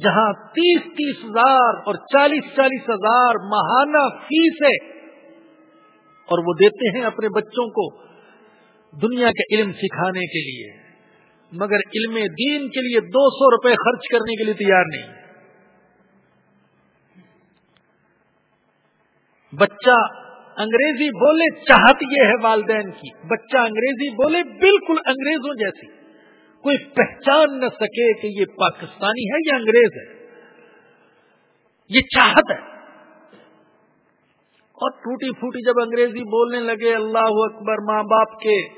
جہاں تیس تیس ہزار اور چالیس چالیس ہزار ماہانہ فیس ہے۔ اور وہ دیتے ہیں اپنے بچوں کو دنیا کے علم سکھانے کے لیے۔ مگر علم دین کے لیے دو سو روپے خرچ کرنے کے لیے تیار نہیں۔ بچہ انگریزی بولے چاہت یہ ہے والدین کی۔ بچہ انگریزی بولے بالکل انگریزوں جیسی۔ کوئی پہچان نہ سکے کہ یہ پاکستانی ہے یا انگریز ہے۔ یہ چاہت ہے۔ اور ٹوٹی پھوٹی جب انگریزی بولنے لگے، اللہ اکبر ماں باپ کے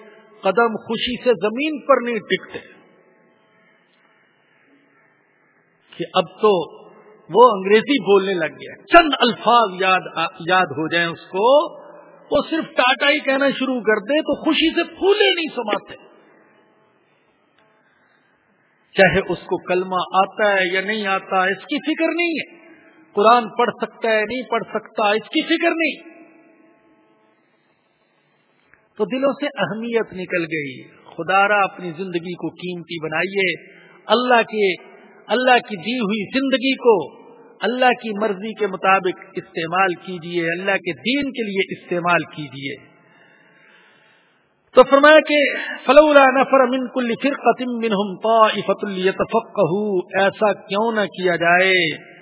قدم خوشی سے زمین پر نہیں ٹکتے۔ کہ اب تو وہ انگریزی بولنے لگ گیا۔ چند الفاظ یاد یاد ہو جائیں اس کو۔ وہ صرف ٹاٹا ہی کہنا شروع کر دے تو خوشی سے پھولے نہیں سماتے چاہے اس کو کلمہ آتا ہے یا نہیں آتا، اس کی فکر نہیں ہے۔ قرآن پڑھ سکتا ہے نہیں پڑھ سکتا، اس کی فکر نہیں۔ تو دلوں سے اہمیت نکل گئی۔ خدا را اپنی زندگی کو قیمتی بنائیے۔ اللہ کے، اللہ کی دی ہوئی زندگی کو اللہ کی مرضی کے مطابق استعمال کیجیے، اللہ کے دین کے لیے استعمال کیجیے۔ تو فرمایا کہ فلولا نفر من کل فرقت منهم طائفه ليتفقهوا۔ ایسا کیوں نہ کیا جائے؟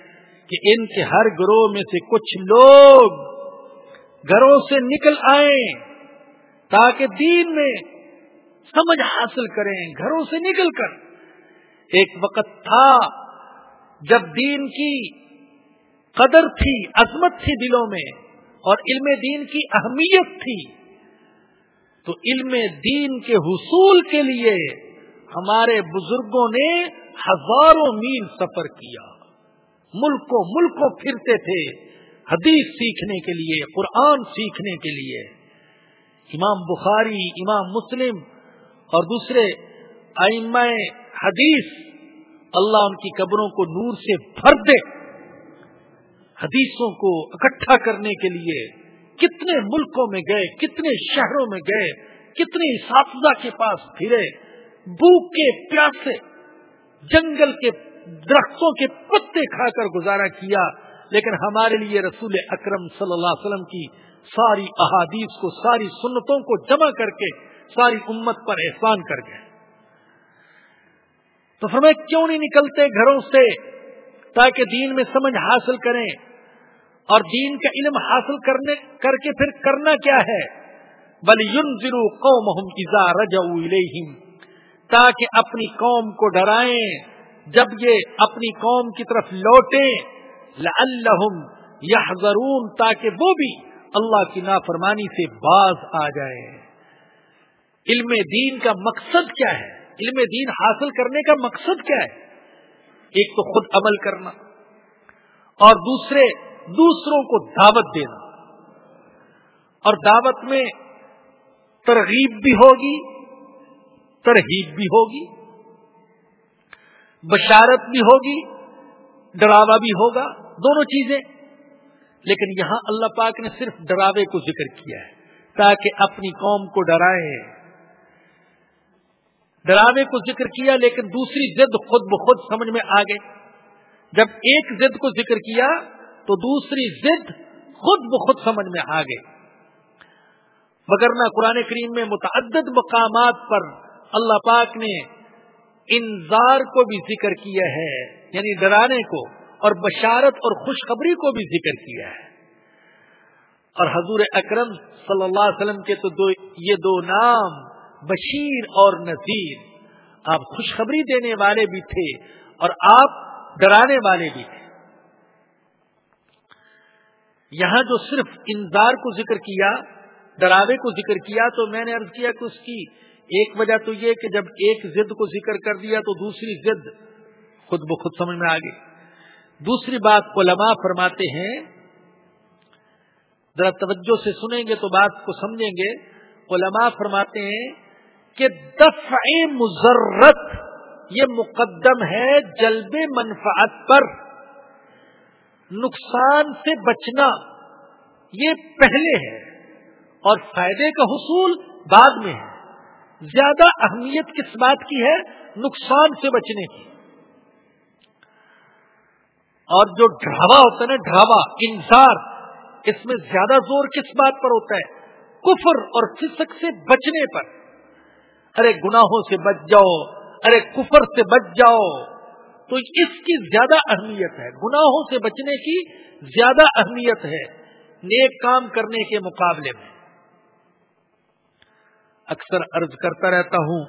کہ ان کے ہر گروہ میں سے کچھ لوگ گھروں سے نکل آئیں تاکہ دین میں سمجھ حاصل کریں، گھروں سے نکل کر۔ ایک وقت تھا جب دین کی قدر تھی، عظمت تھی دلوں میں اور علم دین کی اہمیت تھی۔ تو علم دین کے حصول کے لیے ہمارے بزرگوں نے ہزاروں میل سفر کیا۔ ملکوں ملکوں پھرتے تھے حدیث سیکھنے کے لیے، قرآن سیکھنے کے لیے۔ امام بخاری، امام مسلم اور دوسرے ائمہ حدیث اللہ ان کی قبروں کو نور سے بھر دے۔ حدیثوں کو اکٹھا کرنے کے لیے کتنے ملکوں میں گئے، کتنے شہروں میں گئے کتنے اساتذہ کے پاس پھرے۔ بھوک کے پیاسے، جنگل کے درختوں کے پتے کھا کر گزارا کیا، لیکن ہمارے لیے رسول اکرم صلی اللہ علیہ وسلم کی ساری احادیث کو، ساری سنتوں کو جمع کر کے ساری امت پر احسان کر گئے۔ تو ہمیں کیوں نہیں نکلتے گھروں سے تاکہ دین میں سمجھ حاصل کریں؟ اور دین کا علم حاصل کرنے، کر کے پھر کرنا کیا ہے؟ بل ضرو قوم تاکہ اپنی قوم کو ڈرائیں۔ جب یہ اپنی قوم کی طرف لوٹے لعلہم یحذرون، تاکہ وہ بھی اللہ کی نافرمانی سے باز آ جائے۔ علم دین کا مقصد کیا ہے؟ علم دین حاصل کرنے کا مقصد کیا ہے؟ ایک تو خود عمل کرنا اور دوسرے، دوسروں کو دعوت دینا۔ اور دعوت میں ترغیب بھی ہوگی ترغیب بھی ہوگی۔ بشارت بھی ہوگی، ڈراوا بھی ہوگا، دونوں چیزیں۔ لیکن یہاں اللہ پاک نے صرف ڈراوے کو ذکر کیا ہے، تاکہ اپنی قوم کو ڈرائے ڈراوے کو ذکر کیا، لیکن دوسری ضد خود بخود سمجھ میں آ گئی جب ایک ضد کو ذکر کیا، تو دوسری ضد خود بخود سمجھ میں آ گئی قرآن کریم میں متعدد مقامات پر اللہ پاک نے انذار کو بھی ذکر کیا ہے یعنی ڈرانے کو، اور بشارت اور خوشخبری کو بھی ذکر کیا ہے۔ اور حضور اکرم صلی اللہ علیہ وسلم کے تو دو، یہ دو نام، بشیر اور نذیر۔ آپ خوشخبری دینے والے بھی تھے اور آپ ڈرانے والے بھی تھے۔ یہاں جو صرف انذار کو ذکر کیا، ڈراوے کو ذکر کیا، تو میں نے عرض کیا کہ اس کی ایک وجہ تو یہ کہ جب ایک ضد کو ذکر کر دیا تو دوسری ضد خود بخود سمجھ میں آ گئی۔ دوسری بات علماء فرماتے ہیں، ذرا توجہ سے سنیں گے تو بات کو سمجھیں گے۔ علماء فرماتے ہیں کہ دفع مزرت یہ مقدم ہے جلب منفعت پر۔ نقصان سے بچنا یہ پہلے ہے اور فائدے کا حصول بعد میں ہے۔ زیادہ اہمیت کس بات کی ہے؟ نقصان سے بچنے کی۔ اور جو ڈھاوا ہوتا ہے نا ڈھاوا انسار اس میں زیادہ زور کس بات پر ہوتا ہے؟ کفر اور فسق سے بچنے پر۔ ارے، گناہوں سے بچ جاؤ۔ ارے، کفر سے بچ جاؤ۔ تو اس کی زیادہ اہمیت ہے۔ گناہوں سے بچنے کی زیادہ اہمیت ہے۔ نیک کام کرنے کے مقابلے میں۔ اکثر عرض کرتا رہتا ہوں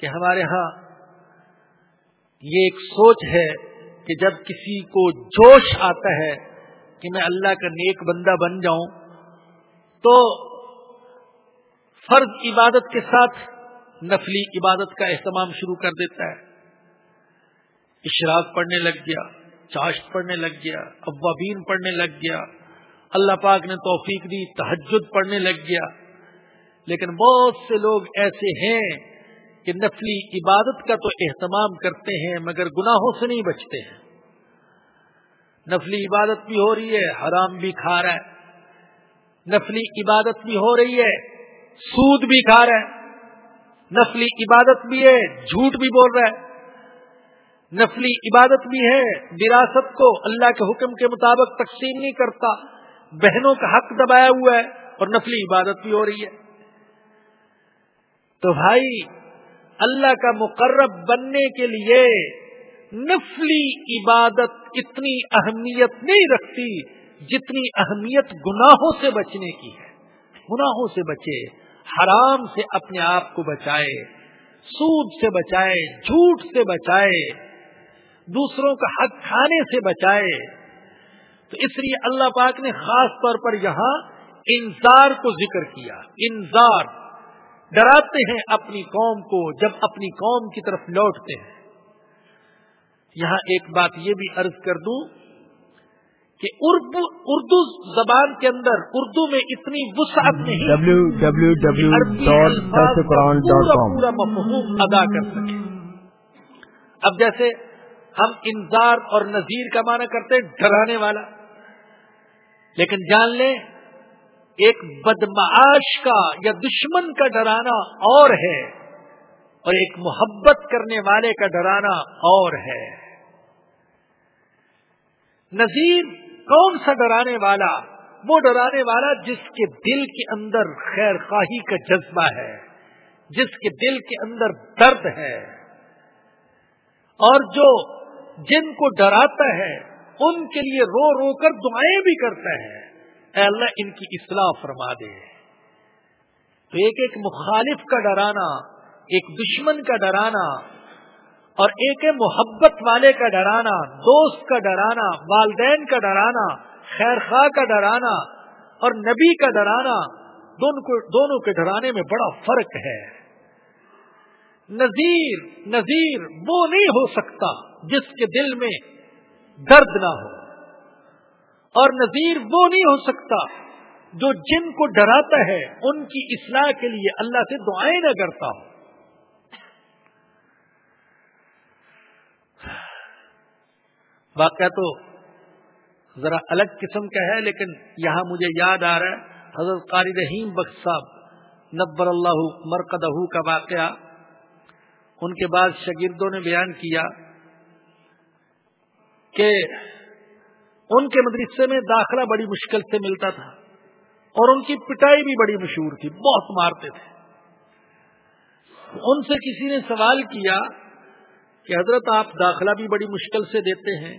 کہ ہمارے ہاں یہ ایک سوچ ہے کہ جب کسی کو جوش آتا ہے کہ میں اللہ کا نیک بندہ بن جاؤں، تو فرض عبادت کے ساتھ نفلی عبادت کا اہتمام شروع کر دیتا ہے۔ اشراق پڑھنے لگ گیا، چاشت پڑھنے لگ گیا ابابین پڑھنے لگ گیا اللہ پاک نے توفیق دی تحجد پڑھنے لگ گیا۔ لیکن بہت سے لوگ ایسے ہیں کہ نفلی عبادت کا تو اہتمام کرتے ہیں، مگر گناہوں سے نہیں بچتے ہیں۔ نفلی عبادت بھی ہو رہی ہے، حرام بھی کھا رہا ہے۔ نفلی عبادت بھی ہو رہی ہے، سود بھی کھا رہا ہے۔ نفلی عبادت بھی ہے، جھوٹ بھی بول رہا ہے۔ نفلی عبادت بھی ہے، وراثت کو اللہ کے حکم کے مطابق تقسیم نہیں کرتا۔ بہنوں کا حق دبایا ہوا ہے اور نفلی عبادت بھی ہو رہی ہے۔ تو بھائی، اللہ کا مقرب بننے کے لیے نفلی عبادت اتنی اہمیت نہیں رکھتی جتنی اہمیت گناہوں سے بچنے کی ہے۔ گناہوں سے بچے، حرام سے اپنے آپ کو بچائے، سود سے بچائے، جھوٹ سے بچائے، دوسروں کا حق کھانے سے بچائے۔ تو اس لیے اللہ پاک نے خاص طور پر یہاں انذار کو ذکر کیا۔ انذار۔ ڈراتے ہیں اپنی قوم کو جب اپنی قوم کی طرف لوٹتے ہیں۔ یہاں ایک بات یہ بھی عرض کر دوں کہ اردو اردو زبان کے اندر اردو میں اتنی وسعت نہیں پورا مفہوم ادا کر سکے۔ اب جیسے ہم انذار اور نذیر کا معنی کرتے ہیں ڈرانے والا۔ لیکن جان لیں، ایک بدمعاش کا یا دشمن کا ڈرانا اور ہے، اور ایک محبت کرنے والے کا ڈرانا اور ہے۔ نذیر کون سا ڈرانے والا؟ وہ ڈرانے والا جس کے دل کے اندر خیر خواہی کا جذبہ ہے، جس کے دل کے اندر درد ہے، اور جو جن کو ڈراتا ہے ان کے لیے رو رو کر دعائیں بھی کرتا ہے۔ اے اللہ، ان کی اصلاح فرما دے۔ تو ایک ایک مخالف کا ڈرانا، ایک دشمن کا ڈرانا، اور ایک ہے محبت والے کا ڈرانا، دوست کا ڈرانا، والدین کا ڈرانا خیر خواہ کا ڈرانا، اور نبی کا ڈرانا دونوں کے ڈرانے میں بڑا فرق ہے۔ نذیر نذیر، وہ نہیں ہو سکتا جس کے دل میں درد نہ ہو۔ اور نذیر وہ نہیں ہو سکتا جو جن کو ڈراتا ہے، ان کی اصلاح کے لیے اللہ سے دعائیں نہ کرتا ہو۔ واقعہ تو ذرا الگ قسم کا ہے، لیکن یہاں مجھے یاد آ رہا ہے، حضرت قاری رحیم بخش صاحب نبر اللہ مرکدہ کا واقعہ۔ ان کے بعد شاگردوں نے بیان کیا کہ ان کے مدرسے میں داخلہ بڑی مشکل سے ملتا تھا اور ان کی پٹائی بھی بڑی مشہور تھی، بہت مارتے تھے۔ ان سے کسی نے سوال کیا کہ حضرت آپ داخلہ بھی بڑی مشکل سے دیتے ہیں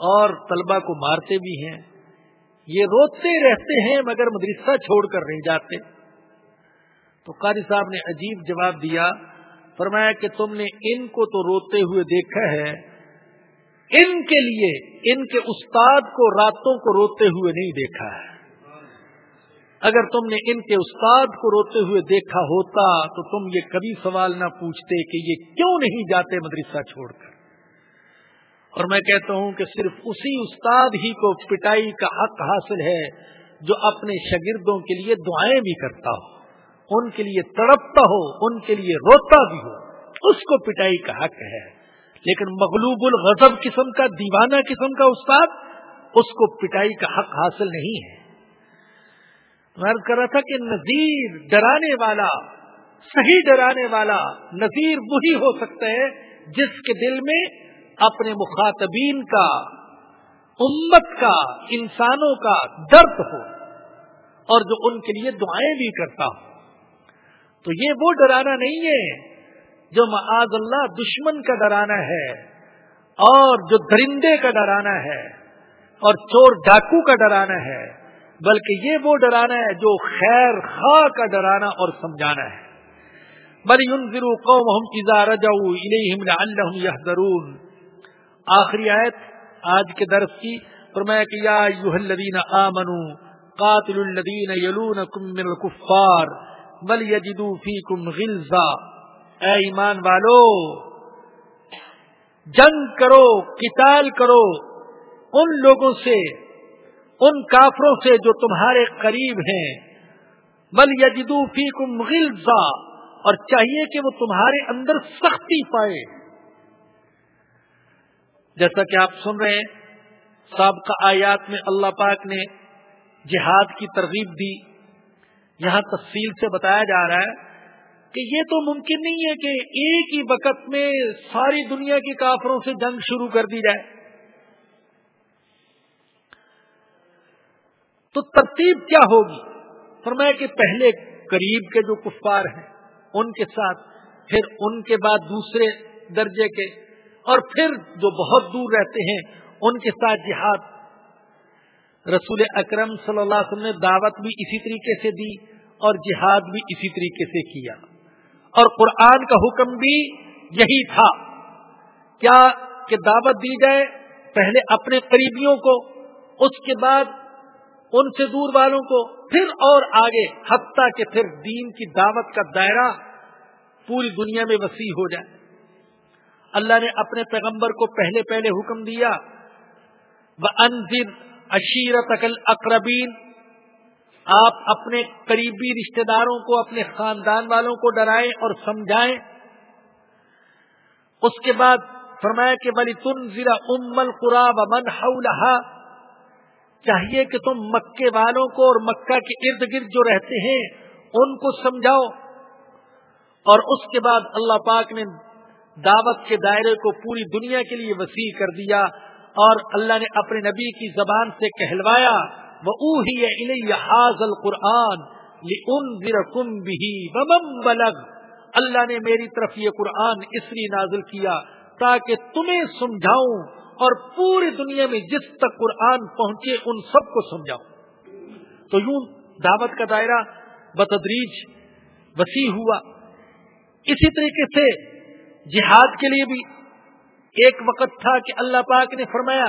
اور طلبہ کو مارتے بھی ہیں، یہ روتے رہتے ہیں مگر مدرسہ چھوڑ کر نہیں جاتے۔ تو قاری صاحب نے عجیب جواب دیا، فرمایا کہ تم نے ان کو تو روتے ہوئے دیکھا ہے ان کے لیے ان کے استاد کو راتوں کو روتے ہوئے نہیں دیکھا ہے۔ اگر تم نے ان کے استاد کو روتے ہوئے دیکھا ہوتا تو تم یہ کبھی سوال نہ پوچھتے کہ یہ کیوں نہیں جاتے مدرسہ چھوڑ کر۔ اور میں کہتا ہوں کہ صرف اسی استاد ہی کو پٹائی کا حق حاصل ہے جو اپنے شاگردوں کے لیے دعائیں بھی کرتا ہو، ان کے لیے تڑپتا ہو، ان کے لیے روتا بھی ہو، اس کو پٹائی کا حق ہے۔ لیکن مغلوب الغضب قسم کا، دیوانہ قسم کا استاد، اس کو پٹائی کا حق حاصل نہیں ہے۔ میں کر رہا تھا کہ نذیر ڈرانے والا، صحیح ڈرانے والا نذیر وہی ہو سکتا ہے جس کے دل میں اپنے مخاطبین کا، امت کا، انسانوں کا درد ہو اور جو ان کے لیے دعائیں بھی کرتا ہو۔ تو یہ وہ ڈرانا نہیں ہے جو معاذ اللہ دشمن کا ڈرانا ہے اور جو درندے کا ڈرانا ہے اور چور ڈاکو کا ڈرانا ہے، بلکہ یہ وہ ڈرانا ہے جو خیر خواہ کا ڈرانا اور سمجھانا ہے۔ بل ينذروا قومهم اذا رجعوا اليهم لعلهم يحذرون۔ آخری آیت آج کے درس کی فرمایا کہ یا ایھا الذین آمنوا قاتلوا الذین یلونکم من الكفار بل یجدوا فیکم غلظا۔ اے ایمان والو، جنگ کرو، قتال کرو، ان لوگوں سے، ان کافروں سے جو تمہارے قریب ہیں۔ بل یجدو فیکم غلظا، اور چاہیے کہ وہ تمہارے اندر سختی پائے۔ جیسا کہ آپ سن رہے ہیں، سابقہ آیات میں اللہ پاک نے جہاد کی ترغیب دی۔ یہاں تفصیل سے بتایا جا رہا ہے کہ یہ تو ممکن نہیں ہے کہ ایک ہی وقت میں ساری دنیا کے کافروں سے جنگ شروع کر دی جائے۔ تو ترتیب کیا ہوگی؟ فرمایا کہ پہلے قریب کے جو کفار ہیں، ان کے ساتھ، پھر ان کے بعد دوسرے درجے کے، اور پھر جو بہت دور رہتے ہیں، ان کے ساتھ جہاد۔ رسول اکرم صلی اللہ علیہ وسلم نے دعوت بھی اسی طریقے سے دی اور جہاد بھی اسی طریقے سے کیا۔ اور قرآن کا حکم بھی یہی تھا۔ کیا کہ دعوت دی جائے پہلے اپنے قریبیوں کو، اس کے بعد ان سے دور والوں کو، پھر اور آگے، حتیٰ کہ پھر دین کی دعوت کا دائرہ پوری دنیا میں وسیع ہو جائے۔ اللہ نے اپنے پیغمبر کو پہلے پہلے حکم دیا۔ وہ انضر عشیرت اقربین آپ اپنے قریبی رشتہ داروں کو، اپنے خاندان والوں کو ڈرائیں اور سمجھائیں۔ اس کے بعد فرمایا کہ بلی تن ذرا امل قرآب من چاہیے کہ تم مکے والوں کو اور مکہ کے ارد گرد جو رہتے ہیں، ان کو سمجھاؤ۔ اور اس کے بعد اللہ پاک نے دعوت کے دائرے کو پوری دنیا کے لیے وسیع کر دیا اور اللہ نے اپنے نبی کی زبان سے کہلوایا۔ وہ اوہی حاضل قرآن کم بھی بلغ۔ اللہ نے میری طرف یہ قرآن اس لیے نازل کیا تاکہ تمہیں سمجھاؤں اور پوری دنیا میں جس تک قرآن پہنچے ان سب کو سمجھاؤ تو یوں دعوت کا دائرہ بتدریج وسیع ہوا۔ اسی طریقے سے جہاد کے لیے بھی ایک وقت تھا کہ اللہ پاک نے فرمایا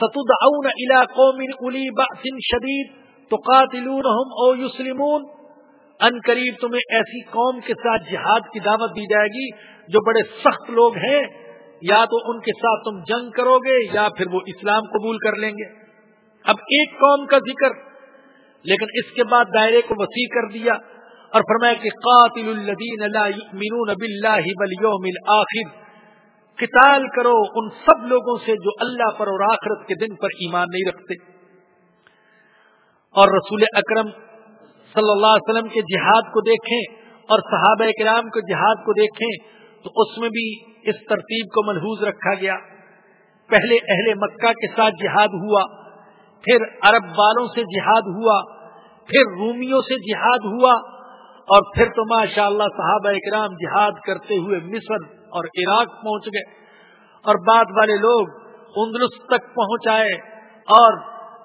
ستد اون الا قوم الی باسن شدید تو قاتل او یوسلمون ان قریب تمہیں ایسی قوم کے ساتھ جہاد کی دعوت دی جائے گی جو بڑے سخت لوگ ہیں، یا تو ان کے ساتھ تم جنگ کرو گے، یا پھر وہ اسلام قبول کر لیں گے۔ اب ایک قوم کا ذکر، لیکن اس کے بعد دائرے کو وسیع کر دیا اور فرمایا کہ قاتل الذین لا یؤمنون باللہ والیوم الاخر۔ قتال کرو ان سب لوگوں سے جو اللہ پر اور آخرت کے دن پر ایمان نہیں رکھتے۔ اور رسول اکرم صلی اللہ علیہ وسلم کے جہاد کو دیکھیں اور صحابہ کرام کے جہاد کو دیکھیں تو اس میں بھی اس ترتیب کو ملحوظ رکھا گیا۔ پہلے اہل مکہ کے ساتھ جہاد ہوا، پھر عرب والوں سے جہاد ہوا، پھر رومیوں سے جہاد ہوا، اور پھر تو ماشاء اللہ صحابہ اکرام جہاد کرتے ہوئے مصر اور عراق پہنچ گئے اور بعد والے لوگ اندلس تک پہنچ آئے اور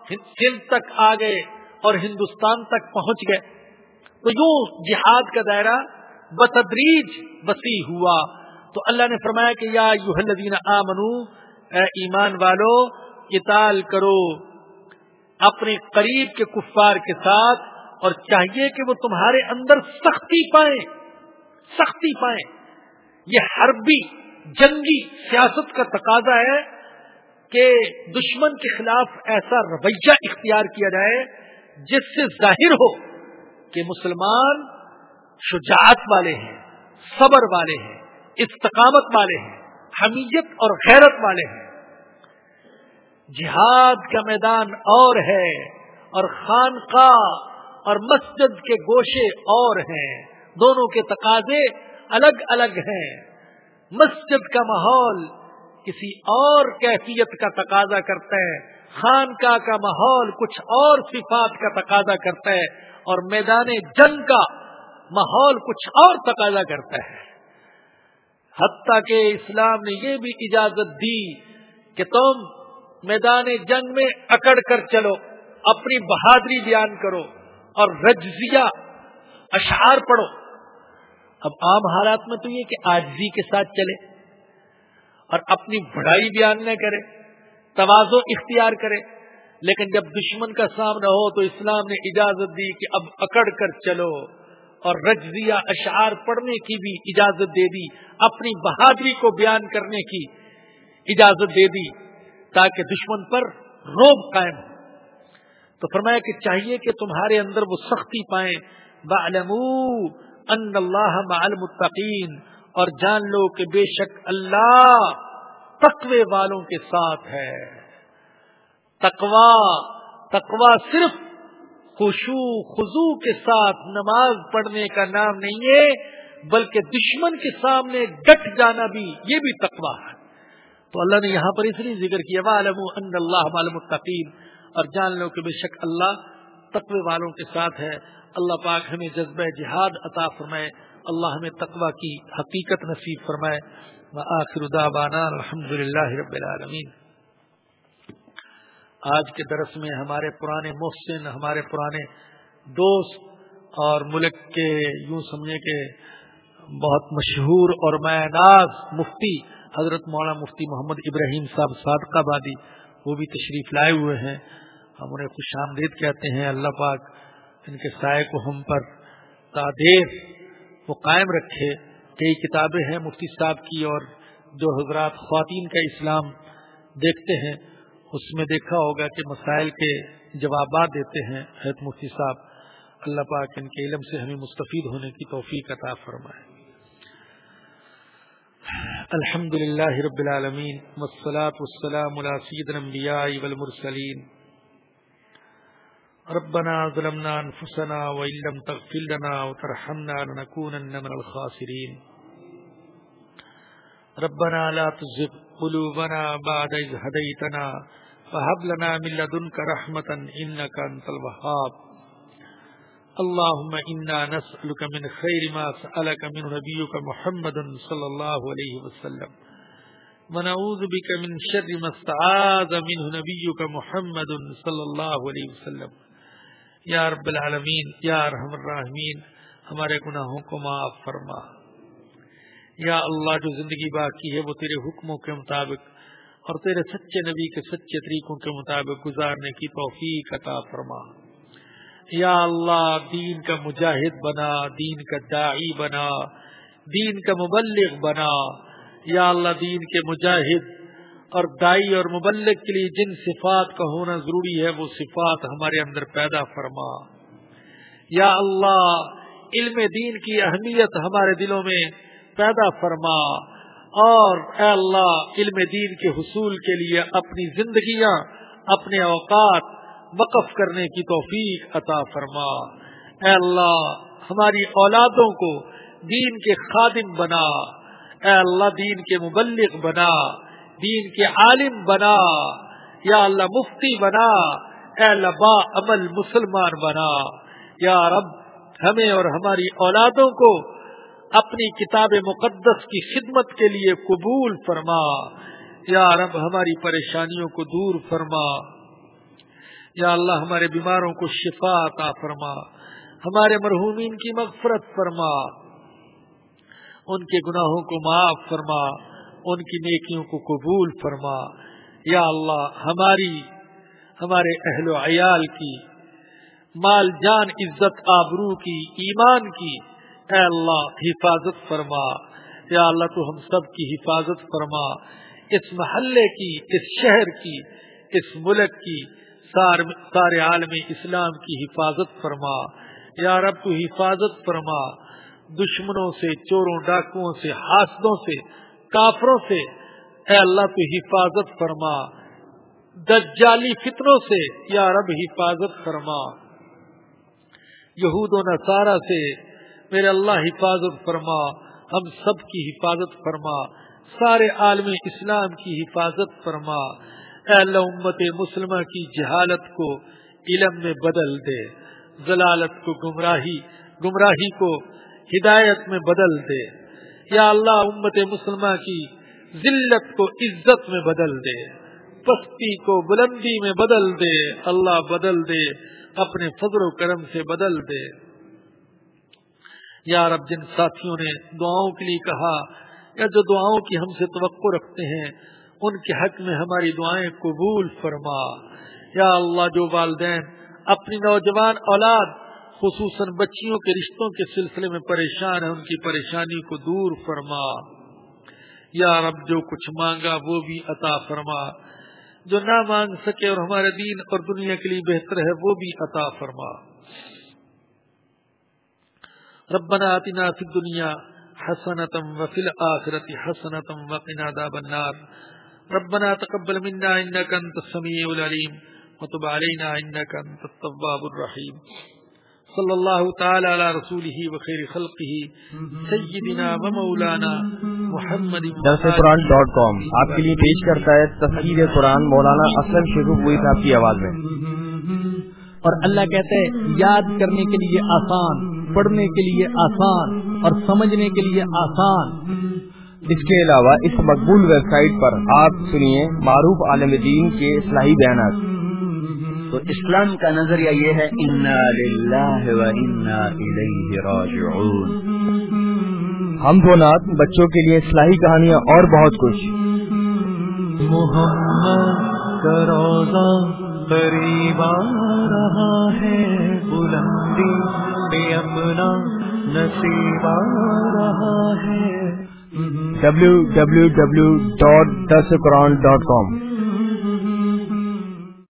سندھ تک آ گئے اور ہندوستان تک پہنچ گئے۔ تو یوں جہاد کا دائرہ بتدریج وسیع ہوا۔ تو اللہ نے فرمایا کہ یا الذین آمنو، اے ایمان والو، قتال کرو۔ اپنے قریب کے کفار کے ساتھ اور چاہیے کہ وہ تمہارے اندر سختی پائیں سختی پائیں۔ یہ حربی جنگی سیاست کا تقاضا ہے کہ دشمن کے خلاف ایسا رویہ اختیار کیا جائے جس سے ظاہر ہو کہ مسلمان شجاعت والے ہیں، صبر والے ہیں، استقامت والے ہیں، حمیت اور غیرت والے ہیں۔ جہاد کا میدان اور ہے اور خانقاہ اور مسجد کے گوشے اور ہیں۔ دونوں کے تقاضے الگ الگ ہیں۔ مسجد کا ماحول کسی اور کیفیت کا تقاضا کرتا ہے۔ خانقاہ کا ماحول کچھ اور صفات کا تقاضا کرتا ہے۔ اور میدان جنگ کا ماحول کچھ اور تقاضا کرتا ہے۔ حتیٰ کہ اسلام نے یہ بھی اجازت دی کہ تم میدان جنگ میں اکڑ کر چلو، اپنی بہادری بیان کرو اور رجزیہ، اشعار پڑھو۔ اب عام حالات میں تو یہ کہ آجزی کے ساتھ چلے اور اپنی بڑائی بیان نہ کرے توازو اختیار کرے، لیکن جب دشمن کا سامنا ہو تو اسلام نے اجازت دی کہ اب اکڑ کر چلو اور رجزیہ اشعار پڑھنے کی بھی اجازت دے دی، اپنی بہادری کو بیان کرنے کی اجازت دے دی تاکہ دشمن پر روب قائم ہو۔ تو فرمایا کہ چاہیے کہ تمہارے اندر وہ سختی پائیں۔ ان اللہ مع المتقین اور جان لو کہ بے شک اللہ تقوی والوں کے ساتھ ہے۔ تقوا تقوا صرف خوشو خزو کے ساتھ نماز پڑھنے کا نام نہیں ہے، بلکہ دشمن کے سامنے ڈٹ جانا بھی، یہ بھی تقوا ہے۔ تو اللہ نے یہاں پر اس لیے ذکر کیا والم ان اللہ عالم التقیم اور جان لو کہ بے شک اللہ تقوی والوں کے ساتھ ہے۔ اللہ پاک ہمیں جذبہ جہاد عطا فرمائے، اللہ ہمیں تقوی کی حقیقت نصیب فرمائے۔ آخر دعوانا الحمد للہ رب العالمین۔ آج کے درس میں ہمارے پرانے محسن، ہمارے پرانے دوست اور ملک کے یوں سمجھے کہ بہت مشہور اور ناز مفتی، حضرت مولانا مفتی محمد ابراہیم صاحب صادقہ بادی، وہ بھی تشریف لائے ہوئے ہیں۔ ہم انہیں خوش آمدید کہتے ہیں، اللہ پاک ان کے سائے کو ہم پر تعدیر وہ قائم رکھے، کئی کتابیں ہیں مفتی صاحب کی اور جو حضرات خواتین کا اسلام دیکھتے ہیں، اس میں دیکھا ہوگا کہ مسائل کے جوابات دیتے ہیں۔ حید مفتی صاحب، اللہ پاک ان کے علم سے ہمیں مستفید ہونے کی توفیق عطا فرمائے۔ الحمد للہ رب العالمین، والصلاة والسلام على سید الانبیاء والمرسلین۔ ربنا ظلمنا انفسنا وإن لم تغفر لنا وترحمنا لنكونن من الخاسرين. ربنا لا تزغ قلوبنا بعد إذ هديتنا فهب لنا من لدنك رحمة إنك أنت الوهاب. اللهم إنا نسألك من خير ما سألك من نبيك محمد صلى الله عليه وسلم. ونعوذ بك من شر ما استعاذ منه نبيك محمد صلى الله عليه وسلم. یا رب العالمین، یا رحم الراحمین، ہمارے گناہوں کو معاف فرما۔ یا اللہ، جو زندگی باقی ہے، وہ تیرے حکموں کے مطابق اور تیرے سچے نبی کے سچے طریقوں کے مطابق گزارنے کی توفیق عطا فرما۔ یا اللہ، دین کا مجاہد بنا، دین کا داعی بنا، دین کا مبلغ بنا۔ یا اللہ، دین کے مجاہد اور دائی اور مبلغ کے لیے جن صفات کا ہونا ضروری ہے، وہ صفات ہمارے اندر پیدا فرما۔ یا اللہ، علم دین کی اہمیت ہمارے دلوں میں پیدا فرما۔ اور اے اللہ، علم دین کے حصول کے لیے اپنی زندگیاں، اپنے اوقات وقف کرنے کی توفیق عطا فرما۔ اے اللہ، ہماری اولادوں کو دین کے خادم بنا۔ اے اللہ، دین کے مبلغ بنا۔ دین کے عالم بنا، یا اللہ مفتی بنا، اے اللہ با عمل مسلمان بنا۔ یا رب، ہمیں اور ہماری اولادوں کو اپنی کتاب مقدس کی خدمت کے لیے قبول فرما۔ یا رب، ہماری پریشانیوں کو دور فرما۔ یا اللہ، ہمارے بیماروں کو شفا عطا فرما۔ ہمارے مرحومین کی مغفرت فرما۔ ان کے گناہوں کو معاف فرما۔ ان کی نیکیوں کو قبول فرما۔ یا اللہ، ہماری، ہمارے اہل و عیال کی، مال جان، عزت، آبرو کی، ایمان کی، اے اللہ، حفاظت فرما۔ یا اللہ، تو ہم سب کی حفاظت فرما۔ اس محلے کی، اس شہر کی، اس ملک کی سارے عالم اسلام کی حفاظت فرما۔ یا رب، تو حفاظت فرما۔ دشمنوں سے، چوروں، ڈاکوؤں سے، حاسدوں سے کافروں سے، اے اللہ تو حفاظت فرما۔ دجالی فطروں سے، یا رب حفاظت فرما۔ یہود و نصارہ سے میرے اللہ حفاظت فرما۔ ہم سب کی حفاظت فرما۔ سارے عالم اسلام کی حفاظت فرما۔ اے اللہ امت مسلمہ کی جہالت کو علم میں بدل دے۔ ضلالت کو گمراہی گمراہی کو ہدایت میں بدل دے۔ یا اللہ امت مسلمہ کی ذلت کو عزت میں بدل دے، پستی کو بلندی میں بدل دے، اللہ بدل دے، اپنے فضل و کرم سے بدل دے۔ یا رب، جن ساتھیوں نے دعاؤں کے لیے کہا، یا جو دعاؤں کی ہم سے توقع رکھتے ہیں، ان کے حق میں ہماری دعائیں قبول فرما۔ یا اللہ، جو والدین، اپنی نوجوان اولاد خصوصاً بچیوں کے رشتوں کے سلسلے میں پریشان ہیں ان کی پریشانی کو دور فرما۔ یا رب، جو کچھ مانگا وہ بھی عطا فرما۔ جو نہ مانگ سکے اور ہمارے دین اور دنیا کے لیے بہتر ہے، وہ بھی عطا فرما۔ ربنا آتنا فی الدنیا حسنتم وفی الآخرت حسنتم وقنا عذاب النار۔ ربنا تقبل منا انك انت السميع العليم وتب علينا انك انت التواب الرحيم صلی اللہ تعالی علی رسوله وخير خلقه سيدنا ومولانا محمد درس قرآن ڈاٹ کام آپ کے لیے پیش کرتا ہے تفسیر قرآن مولانا اسلم شیخ ہوئی صاحب کی آواز میں۔ اور اللہ کہتے ہیں یاد کرنے کے لیے آسان پڑھنے کے لیے آسان اور سمجھنے کے لیے آسان۔ اس کے علاوہ اس مقبول ویب سائٹ پر آپ سنیے معروف عالم دین کے اصلاحی بیانات۔ تو اسلام کا نظریہ یہ ہے انا للہ و انا الیہ راجعون. ہم دو نات بچوں کے لیے اصلاحی کہانیاں اور بہت کچھ۔ محمد کا روزہ قریب آ رہا ہے بلندی پہ اپنا نصیب آ رہا ہے۔ ڈبلو